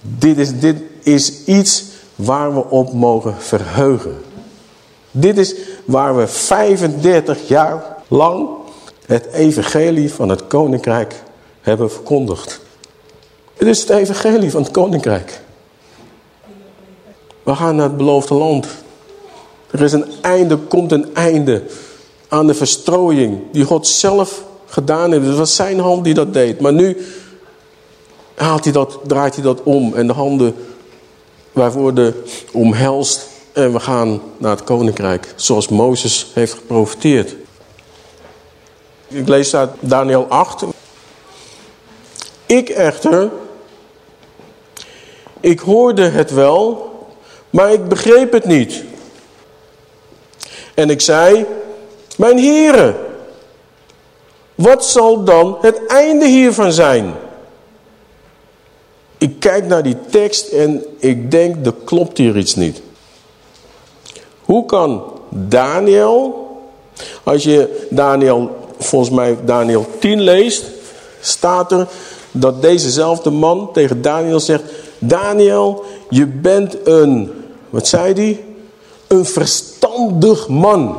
dit is, dit is iets waar we op mogen verheugen. Dit is waar we 35 jaar lang het evangelie van het koninkrijk hebben verkondigd. Het is het evangelie van het koninkrijk. We gaan naar het beloofde land. Er is een einde, komt een einde aan de verstrooiing die God zelf gedaan heeft. Het was zijn hand die dat deed. Maar nu haalt hij dat, draait hij dat om en de handen wij worden omhelst en we gaan naar het koninkrijk. Zoals Mozes heeft geprofiteerd. Ik lees uit Daniel 8. Ik echter, ik hoorde het wel, maar ik begreep het niet. En ik zei, mijn heren, wat zal dan het einde hiervan zijn? Ik kijk naar die tekst en ik denk, er klopt hier iets niet. Hoe kan Daniel, als je Daniel, volgens mij Daniel 10 leest, staat er dat dezezelfde man tegen Daniel zegt, Daniel, je bent een, wat zei hij? Een verstandig man.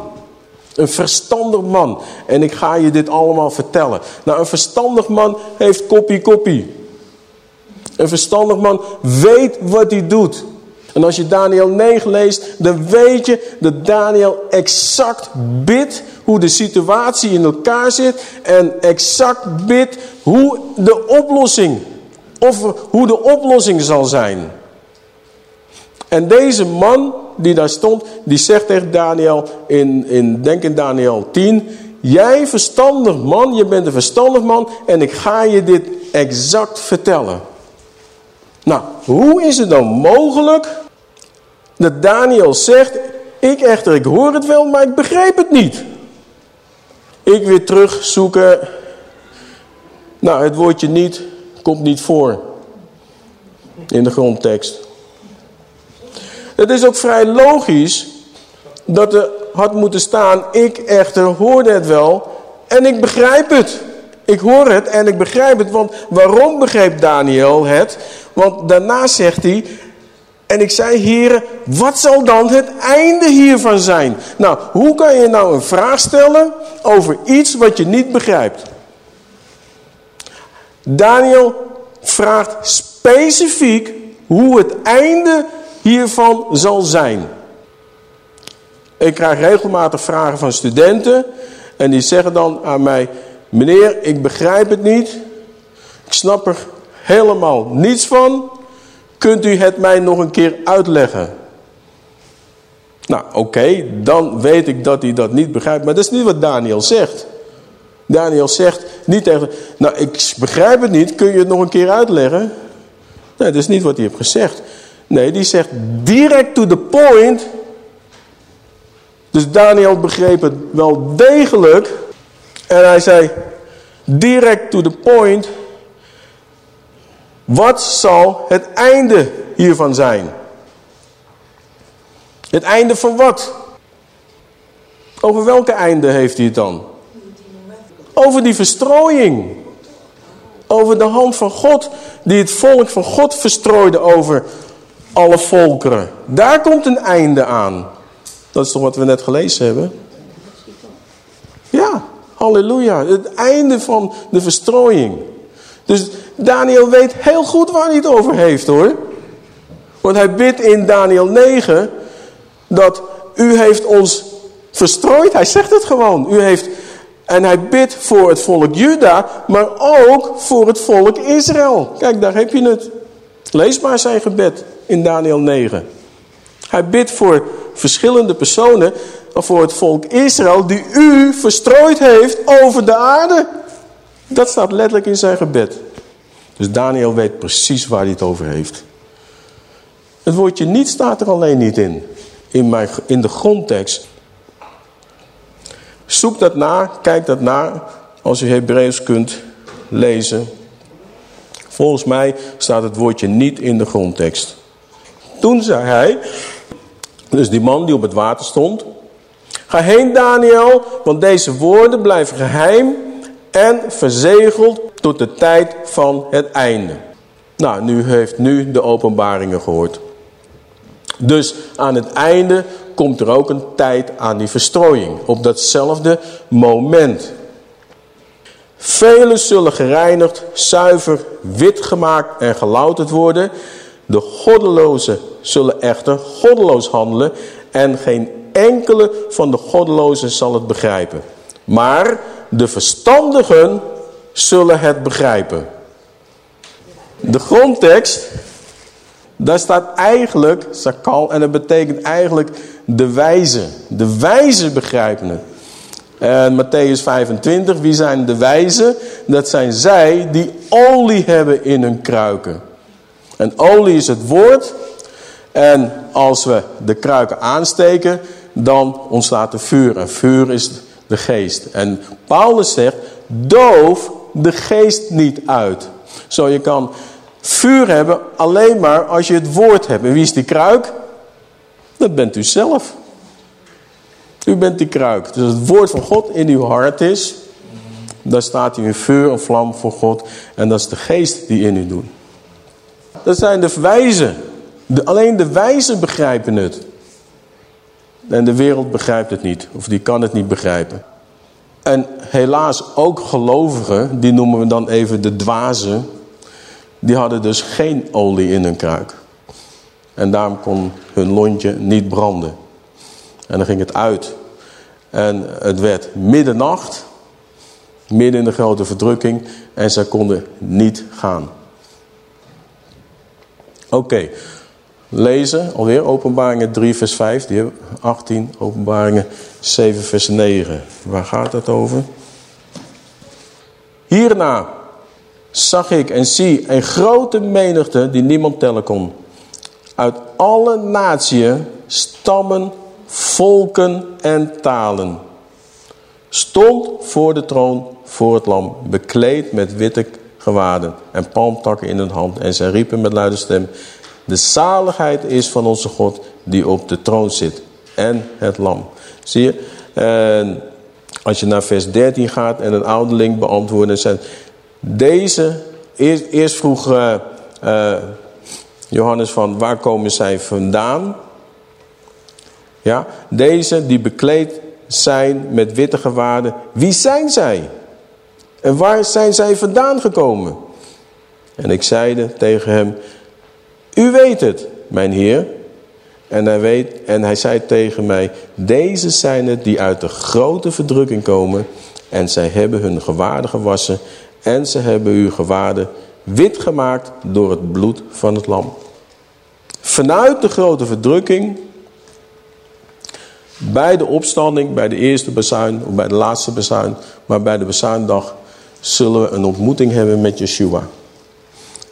Een verstandig man. En ik ga je dit allemaal vertellen. Nou, een verstandig man heeft kopie kopie. Een verstandig man weet wat hij doet. En als je Daniel 9 leest, dan weet je dat Daniel exact bidt hoe de situatie in elkaar zit. En exact bidt hoe de oplossing, of hoe de oplossing zal zijn. En deze man die daar stond, die zegt tegen Daniel, in, in, denk in Daniel 10... Jij verstandig man, je bent een verstandig man en ik ga je dit exact vertellen. Nou, hoe is het dan mogelijk dat Daniel zegt, ik echter, ik hoor het wel, maar ik begrijp het niet. Ik weer terugzoeken. Nou, het woordje niet komt niet voor in de grondtekst. Het is ook vrij logisch dat er had moeten staan, ik echter hoorde het wel en ik begrijp het. Ik hoor het en ik begrijp het, want waarom begreep Daniel het? Want daarna zegt hij, en ik zei, heren, wat zal dan het einde hiervan zijn? Nou, hoe kan je nou een vraag stellen over iets wat je niet begrijpt? Daniel vraagt specifiek hoe het einde hiervan zal zijn. Ik krijg regelmatig vragen van studenten en die zeggen dan aan mij, meneer, ik begrijp het niet. Ik snap er helemaal niets van. Kunt u het mij nog een keer uitleggen? Nou, oké, dan weet ik dat hij dat niet begrijpt. Maar dat is niet wat Daniel zegt. Daniel zegt niet tegen... Nou, ik begrijp het niet. Kun je het nog een keer uitleggen? Nee, dat is niet wat hij heeft gezegd. Nee, die zegt direct to the point. Dus Daniel begreep het wel degelijk. En hij zei direct to the point... Wat zal het einde hiervan zijn? Het einde van wat? Over welke einde heeft hij het dan? Over die verstrooiing. Over de hand van God die het volk van God verstrooide over alle volkeren. Daar komt een einde aan. Dat is toch wat we net gelezen hebben? Ja, halleluja. Het einde van de verstrooiing. Dus Daniel weet heel goed waar hij het over heeft hoor. Want hij bidt in Daniel 9 dat u heeft ons verstrooid. Hij zegt het gewoon. U heeft, en hij bidt voor het volk Juda, maar ook voor het volk Israël. Kijk, daar heb je het. Lees maar zijn gebed in Daniel 9. Hij bidt voor verschillende personen, voor het volk Israël, die u verstrooid heeft over de aarde. Dat staat letterlijk in zijn gebed. Dus Daniel weet precies waar hij het over heeft. Het woordje niet staat er alleen niet in. In, mijn, in de grondtekst. Zoek dat na, kijk dat na. Als u Hebreeuws kunt lezen. Volgens mij staat het woordje niet in de grondtekst. Toen zei hij, dus die man die op het water stond. Ga heen Daniel, want deze woorden blijven geheim en verzegeld tot de tijd van het einde. Nou, nu heeft nu de openbaringen gehoord. Dus aan het einde komt er ook een tijd aan die verstrooiing. Op datzelfde moment. Velen zullen gereinigd, zuiver, wit gemaakt en gelouterd worden. De goddelozen zullen echter goddeloos handelen en geen enkele van de goddelozen zal het begrijpen. Maar de verstandigen zullen het begrijpen. De grondtekst, daar staat eigenlijk, sakal, en dat betekent eigenlijk de wijze. De wijze begrijpen het. En Matthäus 25, wie zijn de wijzen? Dat zijn zij die olie hebben in hun kruiken. En olie is het woord. En als we de kruiken aansteken, dan ontstaat er vuur. En vuur is de geest. En Paulus zegt, doof de geest niet uit. Zo, je kan vuur hebben alleen maar als je het woord hebt. En wie is die kruik? Dat bent u zelf. U bent die kruik. Dus het woord van God in uw hart is. Daar staat u in vuur en vlam voor God. En dat is de geest die in u doet. Dat zijn de wijzen. Alleen de wijzen begrijpen het. En de wereld begrijpt het niet. Of die kan het niet begrijpen. En helaas ook gelovigen, die noemen we dan even de dwazen. Die hadden dus geen olie in hun kruik. En daarom kon hun lontje niet branden. En dan ging het uit. En het werd middernacht. Midden in de grote verdrukking. En zij konden niet gaan. Oké. Lezen. Alweer openbaringen 3 vers 5. Die hebben 18. Openbaringen 7 vers 9. Waar gaat het over? Hierna zag ik en zie een grote menigte die niemand tellen kon. Uit alle natieën, stammen, volken en talen. Stond voor de troon, voor het lam, bekleed met witte gewaden en palmtakken in hun hand. En zij riepen met luide stem, de zaligheid is van onze God die op de troon zit en het lam. Zie je? En als je naar vers 13 gaat en een ouderling beantwoorden zijn deze, eerst, vroeg uh, uh, Johannes van waar komen zij vandaan? Ja, deze die bekleed zijn met witte gewaarden, wie zijn zij? En waar zijn zij vandaan gekomen? En ik zeide tegen hem, u weet het, mijn heer. En hij, weet, en hij zei tegen mij, deze zijn het die uit de grote verdrukking komen. En zij hebben hun gewaarden gewassen. En ze hebben uw gewaarden wit gemaakt door het bloed van het lam. Vanuit de grote verdrukking bij de opstanding, bij de eerste bezuin, of bij de laatste bezuin, maar bij de bezuindag zullen we een ontmoeting hebben met Yeshua.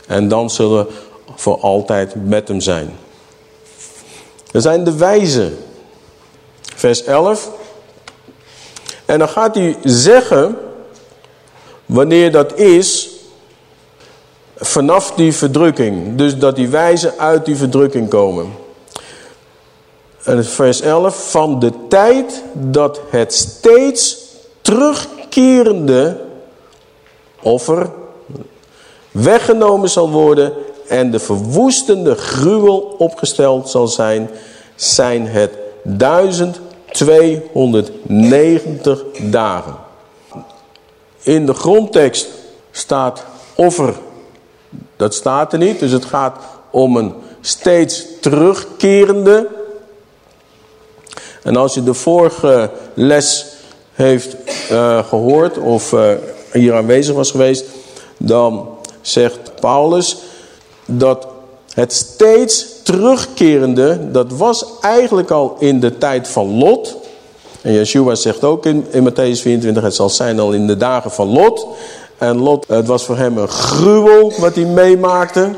En dan zullen voor altijd met hem zijn. Er zijn de wijzen. Vers 11. En dan gaat hij zeggen, wanneer dat is, vanaf die verdrukking. Dus dat die wijzen uit die verdrukking komen. En vers 11, van de tijd dat het steeds terugkerende offer weggenomen zal worden en de verwoestende gruwel opgesteld zal zijn, zijn het 1290 dagen. In de grondtekst staat offer, dat staat er niet, dus het gaat om een steeds terugkerende en als je de vorige les heeft uh, gehoord of uh, hier aanwezig was geweest, dan zegt Paulus dat het steeds terugkerende, dat was eigenlijk al in de tijd van Lot. En Yeshua zegt ook in, in Matthäus 24, het zal zijn al in de dagen van Lot. En Lot, het was voor hem een gruwel wat hij meemaakte.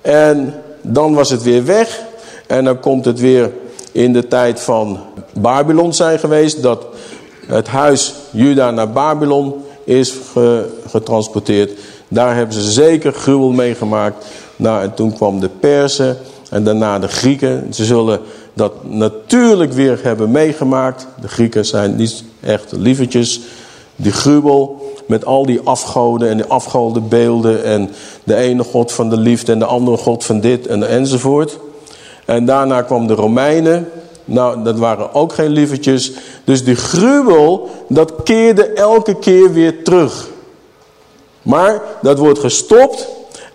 En dan was het weer weg. En dan komt het weer in de tijd van Babylon zijn geweest. Dat het huis Juda naar Babylon is getransporteerd. Daar hebben ze zeker gruwel meegemaakt. Nou, en toen kwam de Persen en daarna de Grieken. Ze zullen dat natuurlijk weer hebben meegemaakt. De Grieken zijn niet echt lievertjes. Die gruwel met al die afgoden en die afgodenbeelden. En de ene god van de liefde en de andere god van dit en enzovoort. En daarna kwam de Romeinen. Nou, dat waren ook geen lievertjes. Dus die gruwel, dat keerde elke keer weer terug. Maar dat wordt gestopt.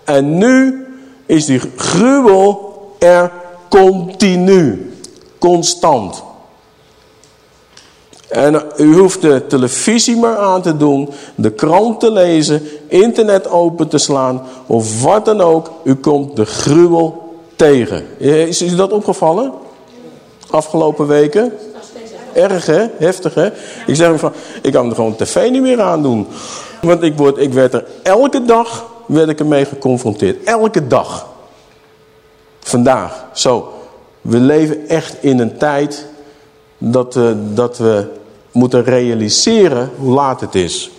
En nu is die gruwel er continu. Constant. En u hoeft de televisie maar aan te doen, de krant te lezen, internet open te slaan of wat dan ook. U komt de gruwel tegen. Is u dat opgevallen? Afgelopen weken? Erg hè? Heftig hè? Ik zeg van, ik kan er gewoon tv niet meer aan doen. Want ik, word, ik werd er elke dag werd ik ermee geconfronteerd. Elke dag. Vandaag. Zo. We leven echt in een tijd dat, uh, dat we moeten realiseren hoe laat het is.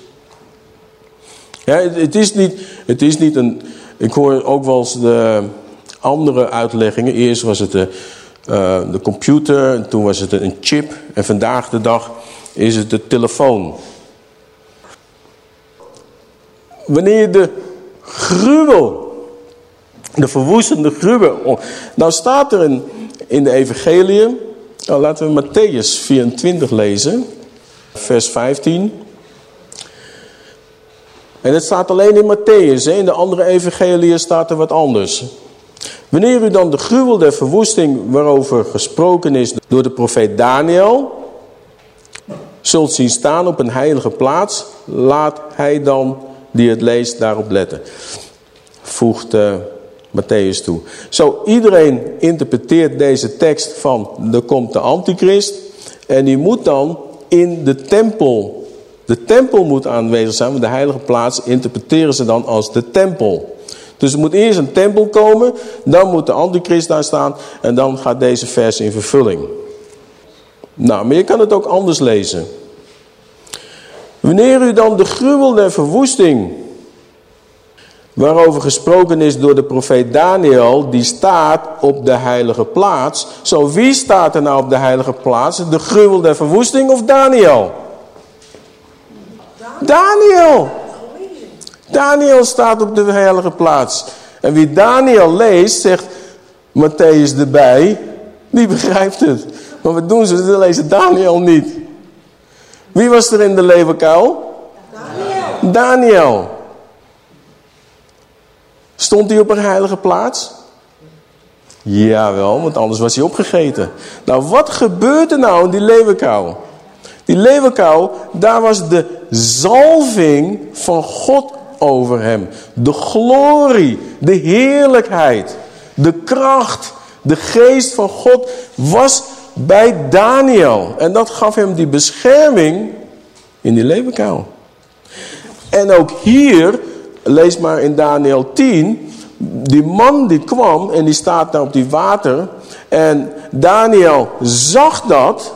Ja, het, is niet, het is niet een... Ik hoor ook wel eens de andere uitleggingen. Eerst was het de, uh, de computer, en toen was het een chip. En vandaag de dag is het de telefoon. Wanneer de gruwel, de verwoestende gruwel... Nou staat er in, in de evangelie... Nou, laten we Matthäus 24 lezen vers 15. En het staat alleen in Matthäus. Hè? In de andere evangeliën staat er wat anders. Wanneer u dan de gruwel der verwoesting waarover gesproken is door de profeet Daniel... zult zien staan op een heilige plaats... laat hij dan die het leest daarop letten. Voegt uh, Matthäus toe. Zo, iedereen interpreteert deze tekst van... er komt de antichrist... en die moet dan in de tempel. De tempel moet aanwezig zijn, de heilige plaats interpreteren ze dan als de tempel. Dus er moet eerst een tempel komen, dan moet de antichrist daar staan en dan gaat deze vers in vervulling. Nou, maar je kan het ook anders lezen. Wanneer u dan de gruwel der verwoesting, waarover gesproken is door de profeet Daniel, die staat op de heilige plaats. Zo, wie staat er nou op de heilige plaats? De gruwel der verwoesting of Daniel? Daniel! Daniel staat op de heilige plaats. En wie Daniel leest, zegt Matthäus erbij, die begrijpt het. Maar wat doen ze? Ze lezen Daniel niet. Wie was er in de leeuwenkuil? Daniel. Daniel. Stond hij op een heilige plaats? Jawel, want anders was hij opgegeten. Nou, wat gebeurt er nou in die leeuwenkou? Die leeuwenkou, daar was de zalving van God over hem. De glorie, de heerlijkheid, de kracht, de geest van God was bij Daniel. En dat gaf hem die bescherming in die leeuwenkou. En ook hier lees maar in Daniel 10. Die man die kwam en die staat daar op die water. En Daniel zag dat.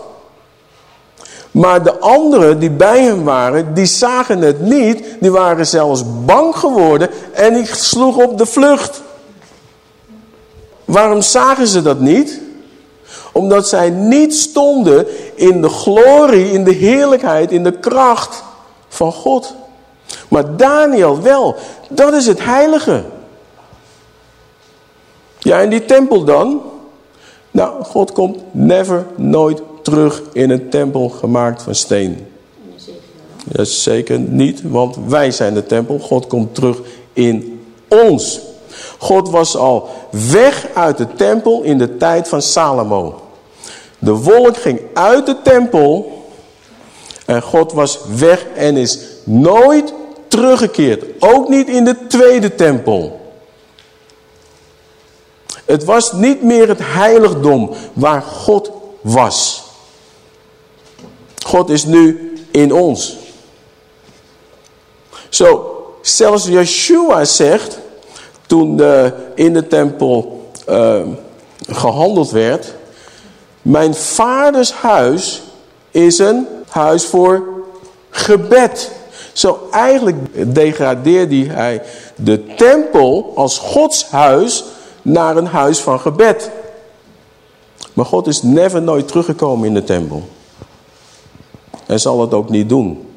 Maar de anderen die bij hem waren, die zagen het niet. Die waren zelfs bang geworden en die sloegen op de vlucht. Waarom zagen ze dat niet? Omdat zij niet stonden in de glorie, in de heerlijkheid, in de kracht van God. Maar Daniel wel. Dat is het heilige. Ja, en die tempel dan? Nou, God komt never, nooit terug in een tempel gemaakt van steen. Ja, zeker niet, want wij zijn de tempel. God komt terug in ons. God was al weg uit de tempel in de tijd van Salomo. De wolk ging uit de tempel en God was weg en is nooit teruggekeerd. Ook niet in de tweede tempel. Het was niet meer het heiligdom waar God was. God is nu in ons. Zo, zelfs Yeshua zegt, toen in de tempel uh, gehandeld werd, mijn vaders huis is een huis voor gebed. Zo eigenlijk degradeerde hij de tempel als Gods huis naar een huis van gebed. Maar God is never nooit teruggekomen in de tempel. En zal het ook niet doen.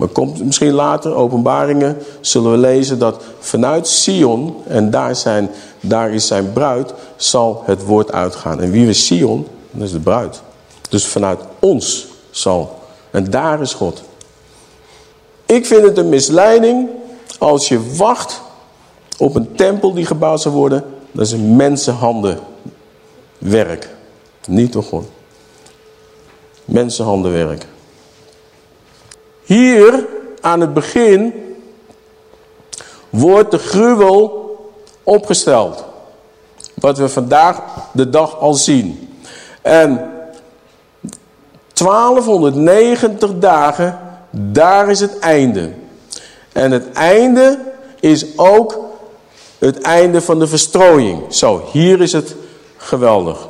Maar komt misschien later, openbaringen, zullen we lezen dat vanuit Sion, en daar, zijn, daar is zijn bruid, zal het woord uitgaan. En wie is Sion? Dat is de bruid. Dus vanuit ons zal. En daar is God. Ik vind het een misleiding als je wacht op een tempel die gebouwd zal worden. Dat is een mensenhandenwerk. Niet door God. Mensenhandenwerk. Hier aan het begin wordt de gruwel opgesteld. Wat we vandaag de dag al zien. En 1290 dagen, daar is het einde. En het einde is ook het einde van de verstrooiing. Zo, hier is het geweldig.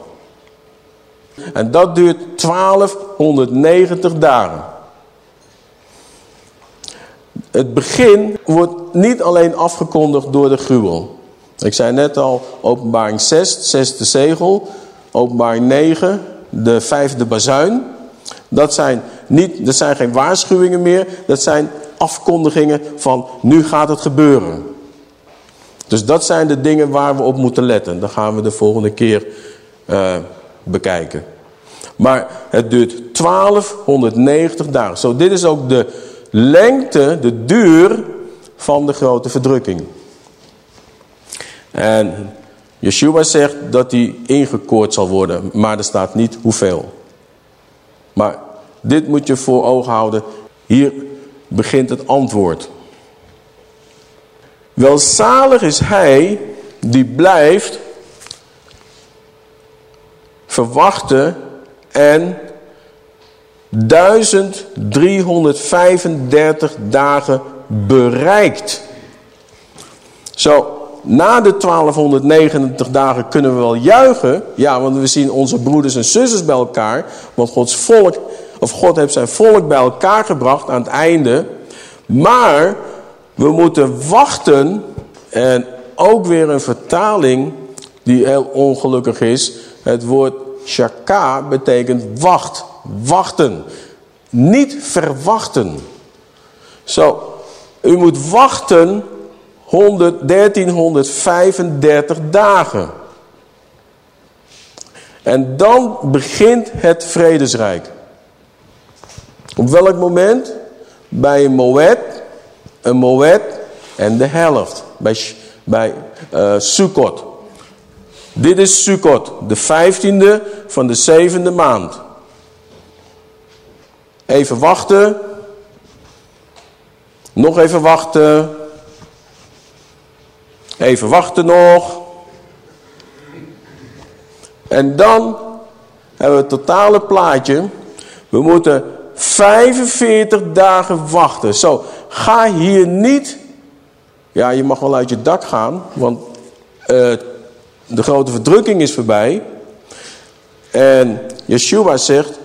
En dat duurt 1290 dagen. Het begin wordt niet alleen afgekondigd door de gruwel. Ik zei net al, openbaring 6, zesde zegel. Openbaring 9, de vijfde bazuin. Dat zijn, niet, dat zijn geen waarschuwingen meer. Dat zijn afkondigingen van nu gaat het gebeuren. Dus dat zijn de dingen waar we op moeten letten. Dat gaan we de volgende keer uh, bekijken. Maar het duurt 1290 dagen. Zo, dit is ook de lengte, de duur van de grote verdrukking. En Yeshua zegt dat hij ingekoord zal worden, maar er staat niet hoeveel. Maar dit moet je voor ogen houden. Hier begint het antwoord. Welzalig is hij die blijft verwachten en 1335 dagen bereikt. Zo, na de 1290 dagen kunnen we wel juichen. Ja, want we zien onze broeders en zusters bij elkaar. Want Gods volk, of God heeft zijn volk bij elkaar gebracht aan het einde. Maar we moeten wachten. En ook weer een vertaling die heel ongelukkig is. Het woord shaka betekent wacht. Wachten. Niet verwachten. Zo, u moet wachten 100, 1335 dagen. En dan begint het vredesrijk. Op welk moment? Bij een moed, een moed en de helft. Bij, bij uh, Sukkot. Dit is Sukkot, de vijftiende van de zevende maand. Even wachten. Nog even wachten. Even wachten nog. En dan hebben we het totale plaatje. We moeten 45 dagen wachten. Zo, ga hier niet... Ja, je mag wel uit je dak gaan, want uh, de grote verdrukking is voorbij. En Yeshua zegt,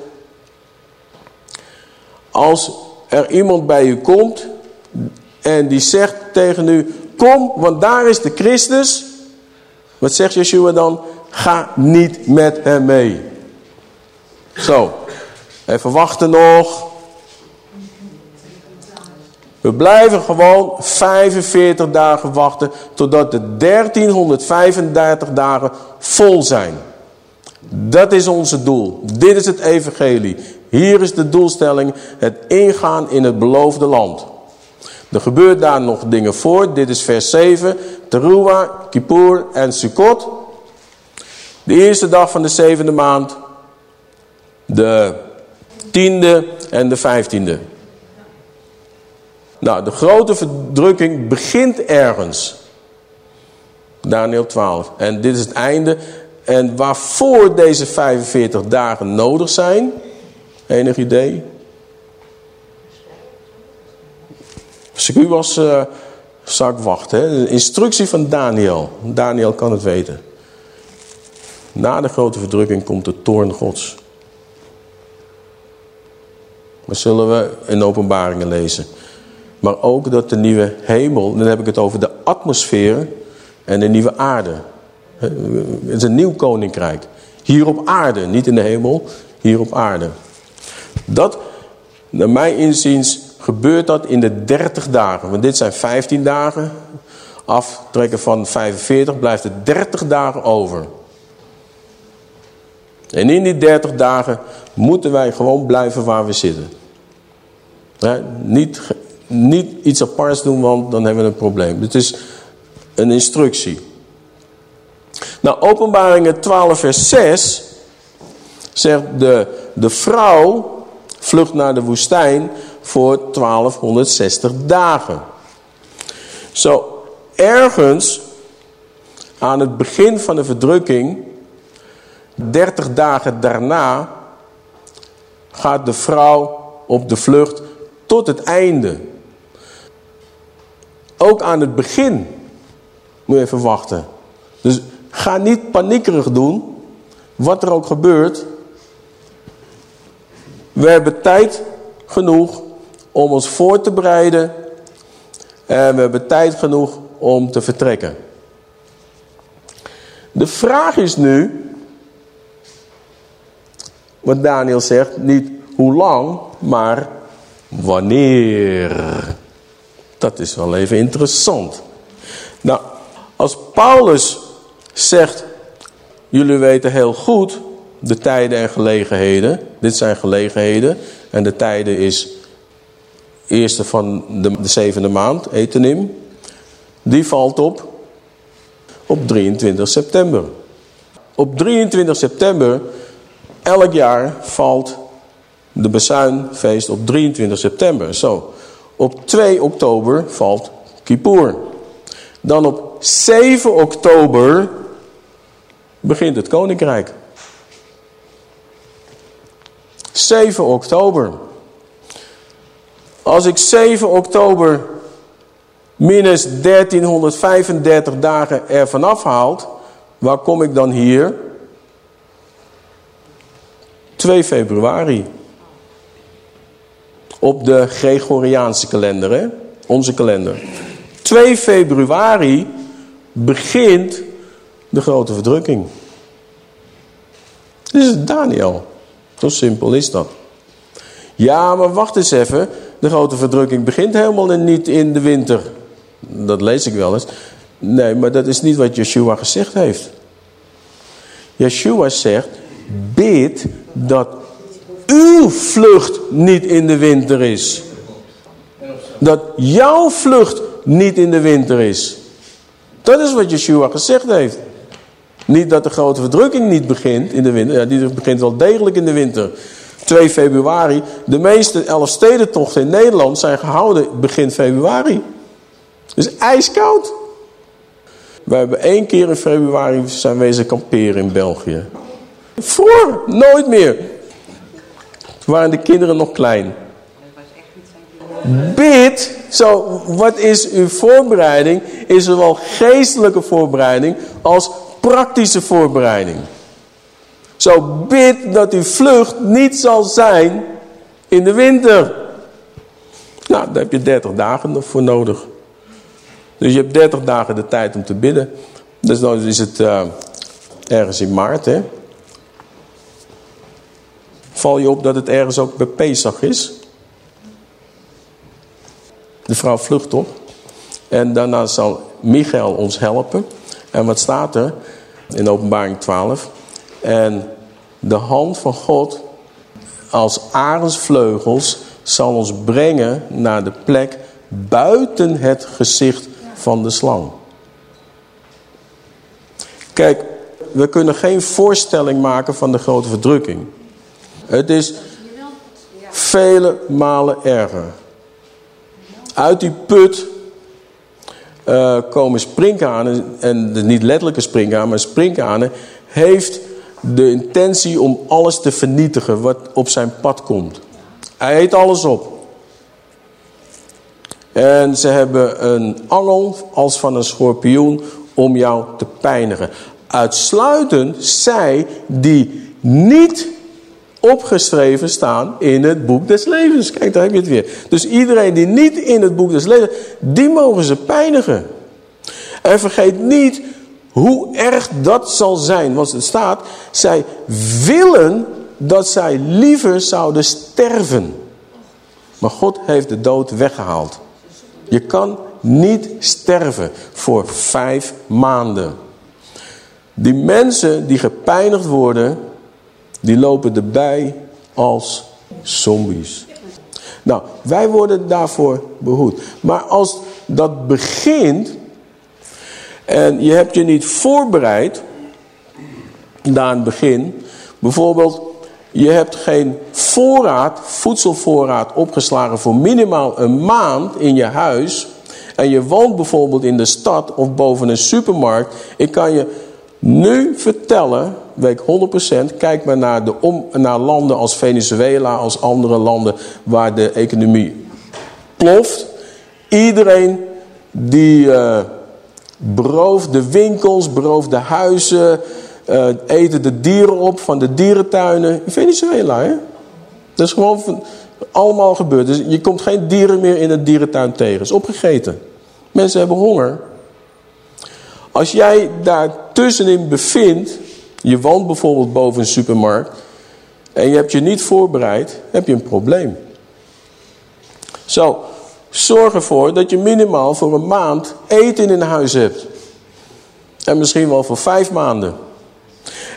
als er iemand bij u komt en die zegt tegen u, kom, want daar is de Christus. Wat zegt Yeshua dan? Ga niet met hem mee. Zo, even wachten nog. We blijven gewoon 45 dagen wachten totdat de 1335 dagen vol zijn. Dat is onze doel. Dit is het evangelie. Hier is de doelstelling, het ingaan in het beloofde land. Er gebeurt daar nog dingen voor. Dit is vers 7. Teruah, Kippur en Sukkot. De eerste dag van de zevende maand. De tiende en de vijftiende. Nou, de grote verdrukking begint ergens. Daniel 12. En dit is het einde. En waarvoor deze 45 dagen nodig zijn... Enig idee? Als was, uh, zou ik wachten. Hè? De instructie van Daniel. Daniel kan het weten. Na de grote verdrukking komt de toorn gods. Dat zullen we in openbaringen lezen. Maar ook dat de nieuwe hemel, dan heb ik het over de atmosfeer en de nieuwe aarde. Het is een nieuw koninkrijk. Hier op aarde, niet in de hemel, hier op aarde. Dat, naar mijn inziens, gebeurt dat in de 30 dagen. Want dit zijn 15 dagen. Aftrekken van 45 blijft er 30 dagen over. En in die 30 dagen moeten wij gewoon blijven waar we zitten. niet, niet iets aparts doen, want dan hebben we een probleem. Het is een instructie. Nou, openbaringen 12 vers 6 zegt de, de vrouw vlucht naar de woestijn voor 1260 dagen. Zo, ergens aan het begin van de verdrukking, 30 dagen daarna, gaat de vrouw op de vlucht tot het einde. Ook aan het begin moet je even wachten. Dus ga niet paniekerig doen, wat er ook gebeurt. We hebben tijd genoeg om ons voor te bereiden. En we hebben tijd genoeg om te vertrekken. De vraag is nu, wat Daniel zegt, niet hoe lang, maar wanneer. Dat is wel even interessant. Nou, als Paulus zegt, jullie weten heel goed de tijden en gelegenheden. Dit zijn gelegenheden. En de tijden is eerste van de, de zevende maand, Etenim. Die valt op op 23 september. Op 23 september elk jaar valt de bezuinfeest op 23 september. Zo, op 2 oktober valt Kippur. Dan op 7 oktober begint het koninkrijk. 7 oktober. Als ik 7 oktober minus 1335 dagen ervan afhaalt, waar kom ik dan hier? 2 februari. Op de Gregoriaanse kalender, onze kalender. 2 februari begint de grote verdrukking. Dit is Daniel. Zo simpel is dat. Ja, maar wacht eens even. De grote verdrukking begint helemaal niet in de winter. Dat lees ik wel eens. Nee, maar dat is niet wat Yeshua gezegd heeft. Yeshua zegt, bid dat uw vlucht niet in de winter is. Dat jouw vlucht niet in de winter is. Dat is wat Yeshua gezegd heeft. Niet dat de grote verdrukking niet begint in de winter. Ja, die begint wel degelijk in de winter. 2 februari. De meeste Elfstedentochten in Nederland zijn gehouden begin februari. Dus ijskoud. We hebben één keer in februari zijn wezen kamperen in België. Voor, nooit meer. Waren de kinderen nog klein. Bid, zo, wat is uw voorbereiding? Is zowel geestelijke voorbereiding als praktische voorbereiding. Zo bid dat uw vlucht niet zal zijn in de winter. Nou, daar heb je 30 dagen nog voor nodig. Dus je hebt 30 dagen de tijd om te bidden. Dus dan is het uh, ergens in maart, hè. Val je op dat het ergens ook bij Pesach is? De vrouw vlucht op. En daarna zal Michael ons helpen. En wat staat er in openbaring 12? En de hand van God als arendsvleugels zal ons brengen naar de plek buiten het gezicht van de slang. Kijk, we kunnen geen voorstelling maken van de grote verdrukking. Het is vele malen erger. Uit die put uh, komen sprinkhanen, en niet letterlijke sprinkhanen, maar sprinkhanen, heeft de intentie om alles te vernietigen wat op zijn pad komt. Hij eet alles op. En ze hebben een angel als van een schorpioen om jou te pijnigen. Uitsluitend zij die niet opgeschreven staan in het boek des levens. Kijk, daar heb je het weer. Dus iedereen die niet in het boek des levens, die mogen ze pijnigen. En vergeet niet hoe erg dat zal zijn. Want het staat, zij willen dat zij liever zouden sterven. Maar God heeft de dood weggehaald. Je kan niet sterven voor vijf maanden. Die mensen die gepijnigd worden, die lopen erbij als zombies. Nou, wij worden daarvoor behoed. Maar als dat begint en je hebt je niet voorbereid na het begin. Bijvoorbeeld, je hebt geen voorraad, voedselvoorraad opgeslagen voor minimaal een maand in je huis. En je woont bijvoorbeeld in de stad of boven een supermarkt. Ik kan je nu vertellen, weet ik 100%, kijk maar naar, de om, naar landen als Venezuela, als andere landen waar de economie ploft. Iedereen die uh, berooft de winkels, berooft de huizen, uh, eten de dieren op van de dierentuinen. In Venezuela, hè? Dat is gewoon allemaal gebeurd. Dus je komt geen dieren meer in de dierentuin tegen. Is opgegeten. Mensen hebben honger. Als jij daar tussenin bevindt, je woont bijvoorbeeld boven een supermarkt en je hebt je niet voorbereid, heb je een probleem. Zo, zorg ervoor dat je minimaal voor een maand eten in huis hebt. En misschien wel voor vijf maanden.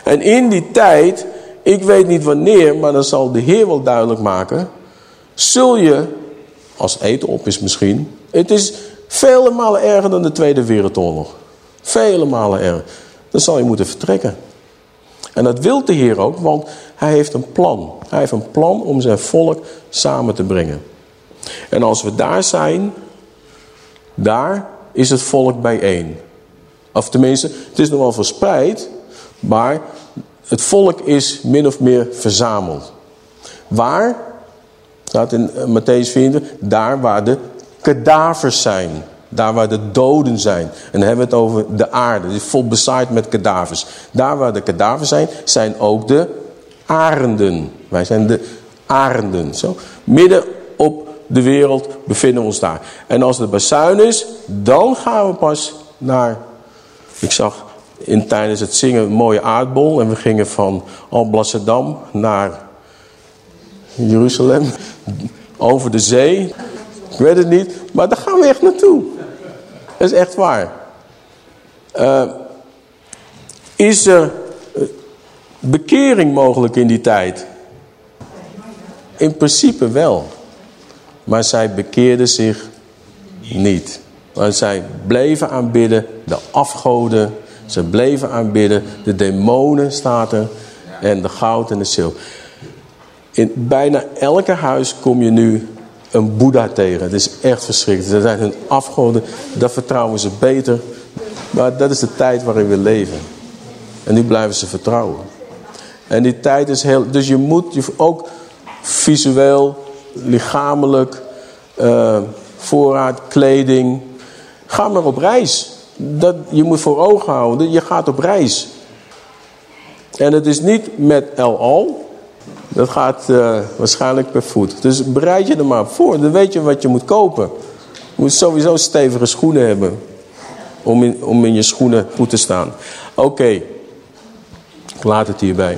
En in die tijd, ik weet niet wanneer, maar dat zal de Heer wel duidelijk maken. Zul je, als eten op is misschien, het is vele malen erger dan de Tweede Wereldoorlog. Vele malen erger. Dan zal je moeten vertrekken. En dat wil de Heer ook, want hij heeft een plan. Hij heeft een plan om zijn volk samen te brengen. En als we daar zijn, daar is het volk bijeen. Of tenminste, het is nog wel verspreid, maar het volk is min of meer verzameld. Waar? Staat in eh, Matthäus 4, daar waar de kadavers zijn. Daar waar de doden zijn. En dan hebben we het over de aarde. Die is vol bezaaid met kadavers. Daar waar de kadavers zijn, zijn ook de arenden. Wij zijn de arenden. Zo. Midden op de wereld bevinden we ons daar. En als het bazuin is, dan gaan we pas naar... Ik zag in, tijdens het zingen een mooie aardbol. En we gingen van Alblasserdam naar Jeruzalem. Over de zee. Ik weet het niet. Maar daar gaan we echt naartoe. Dat is echt waar. Uh, is er eh, bekering mogelijk in die tijd? In principe wel. Maar zij bekeerden zich niet. Want zij bleven aanbidden de afgoden. Ze bleven aanbidden de demonen staat. En de goud en de zilver. In bijna elke huis kom je nu een boeddha tegen. Het is echt verschrikkelijk. Dat zijn hun afgoden. Dat vertrouwen ze beter. Maar dat is de tijd waarin we leven. En nu blijven ze vertrouwen. En die tijd is heel... Dus je moet je ook visueel, lichamelijk, uh, voorraad, kleding. Ga maar op reis. Dat, je moet voor ogen houden. Je gaat op reis. En het is niet met El Al. Dat gaat uh, waarschijnlijk per voet. Dus bereid je er maar voor. Dan weet je wat je moet kopen. Je moet sowieso stevige schoenen hebben. Om in, om in je schoenen goed te staan. Oké. Ik laat het hierbij.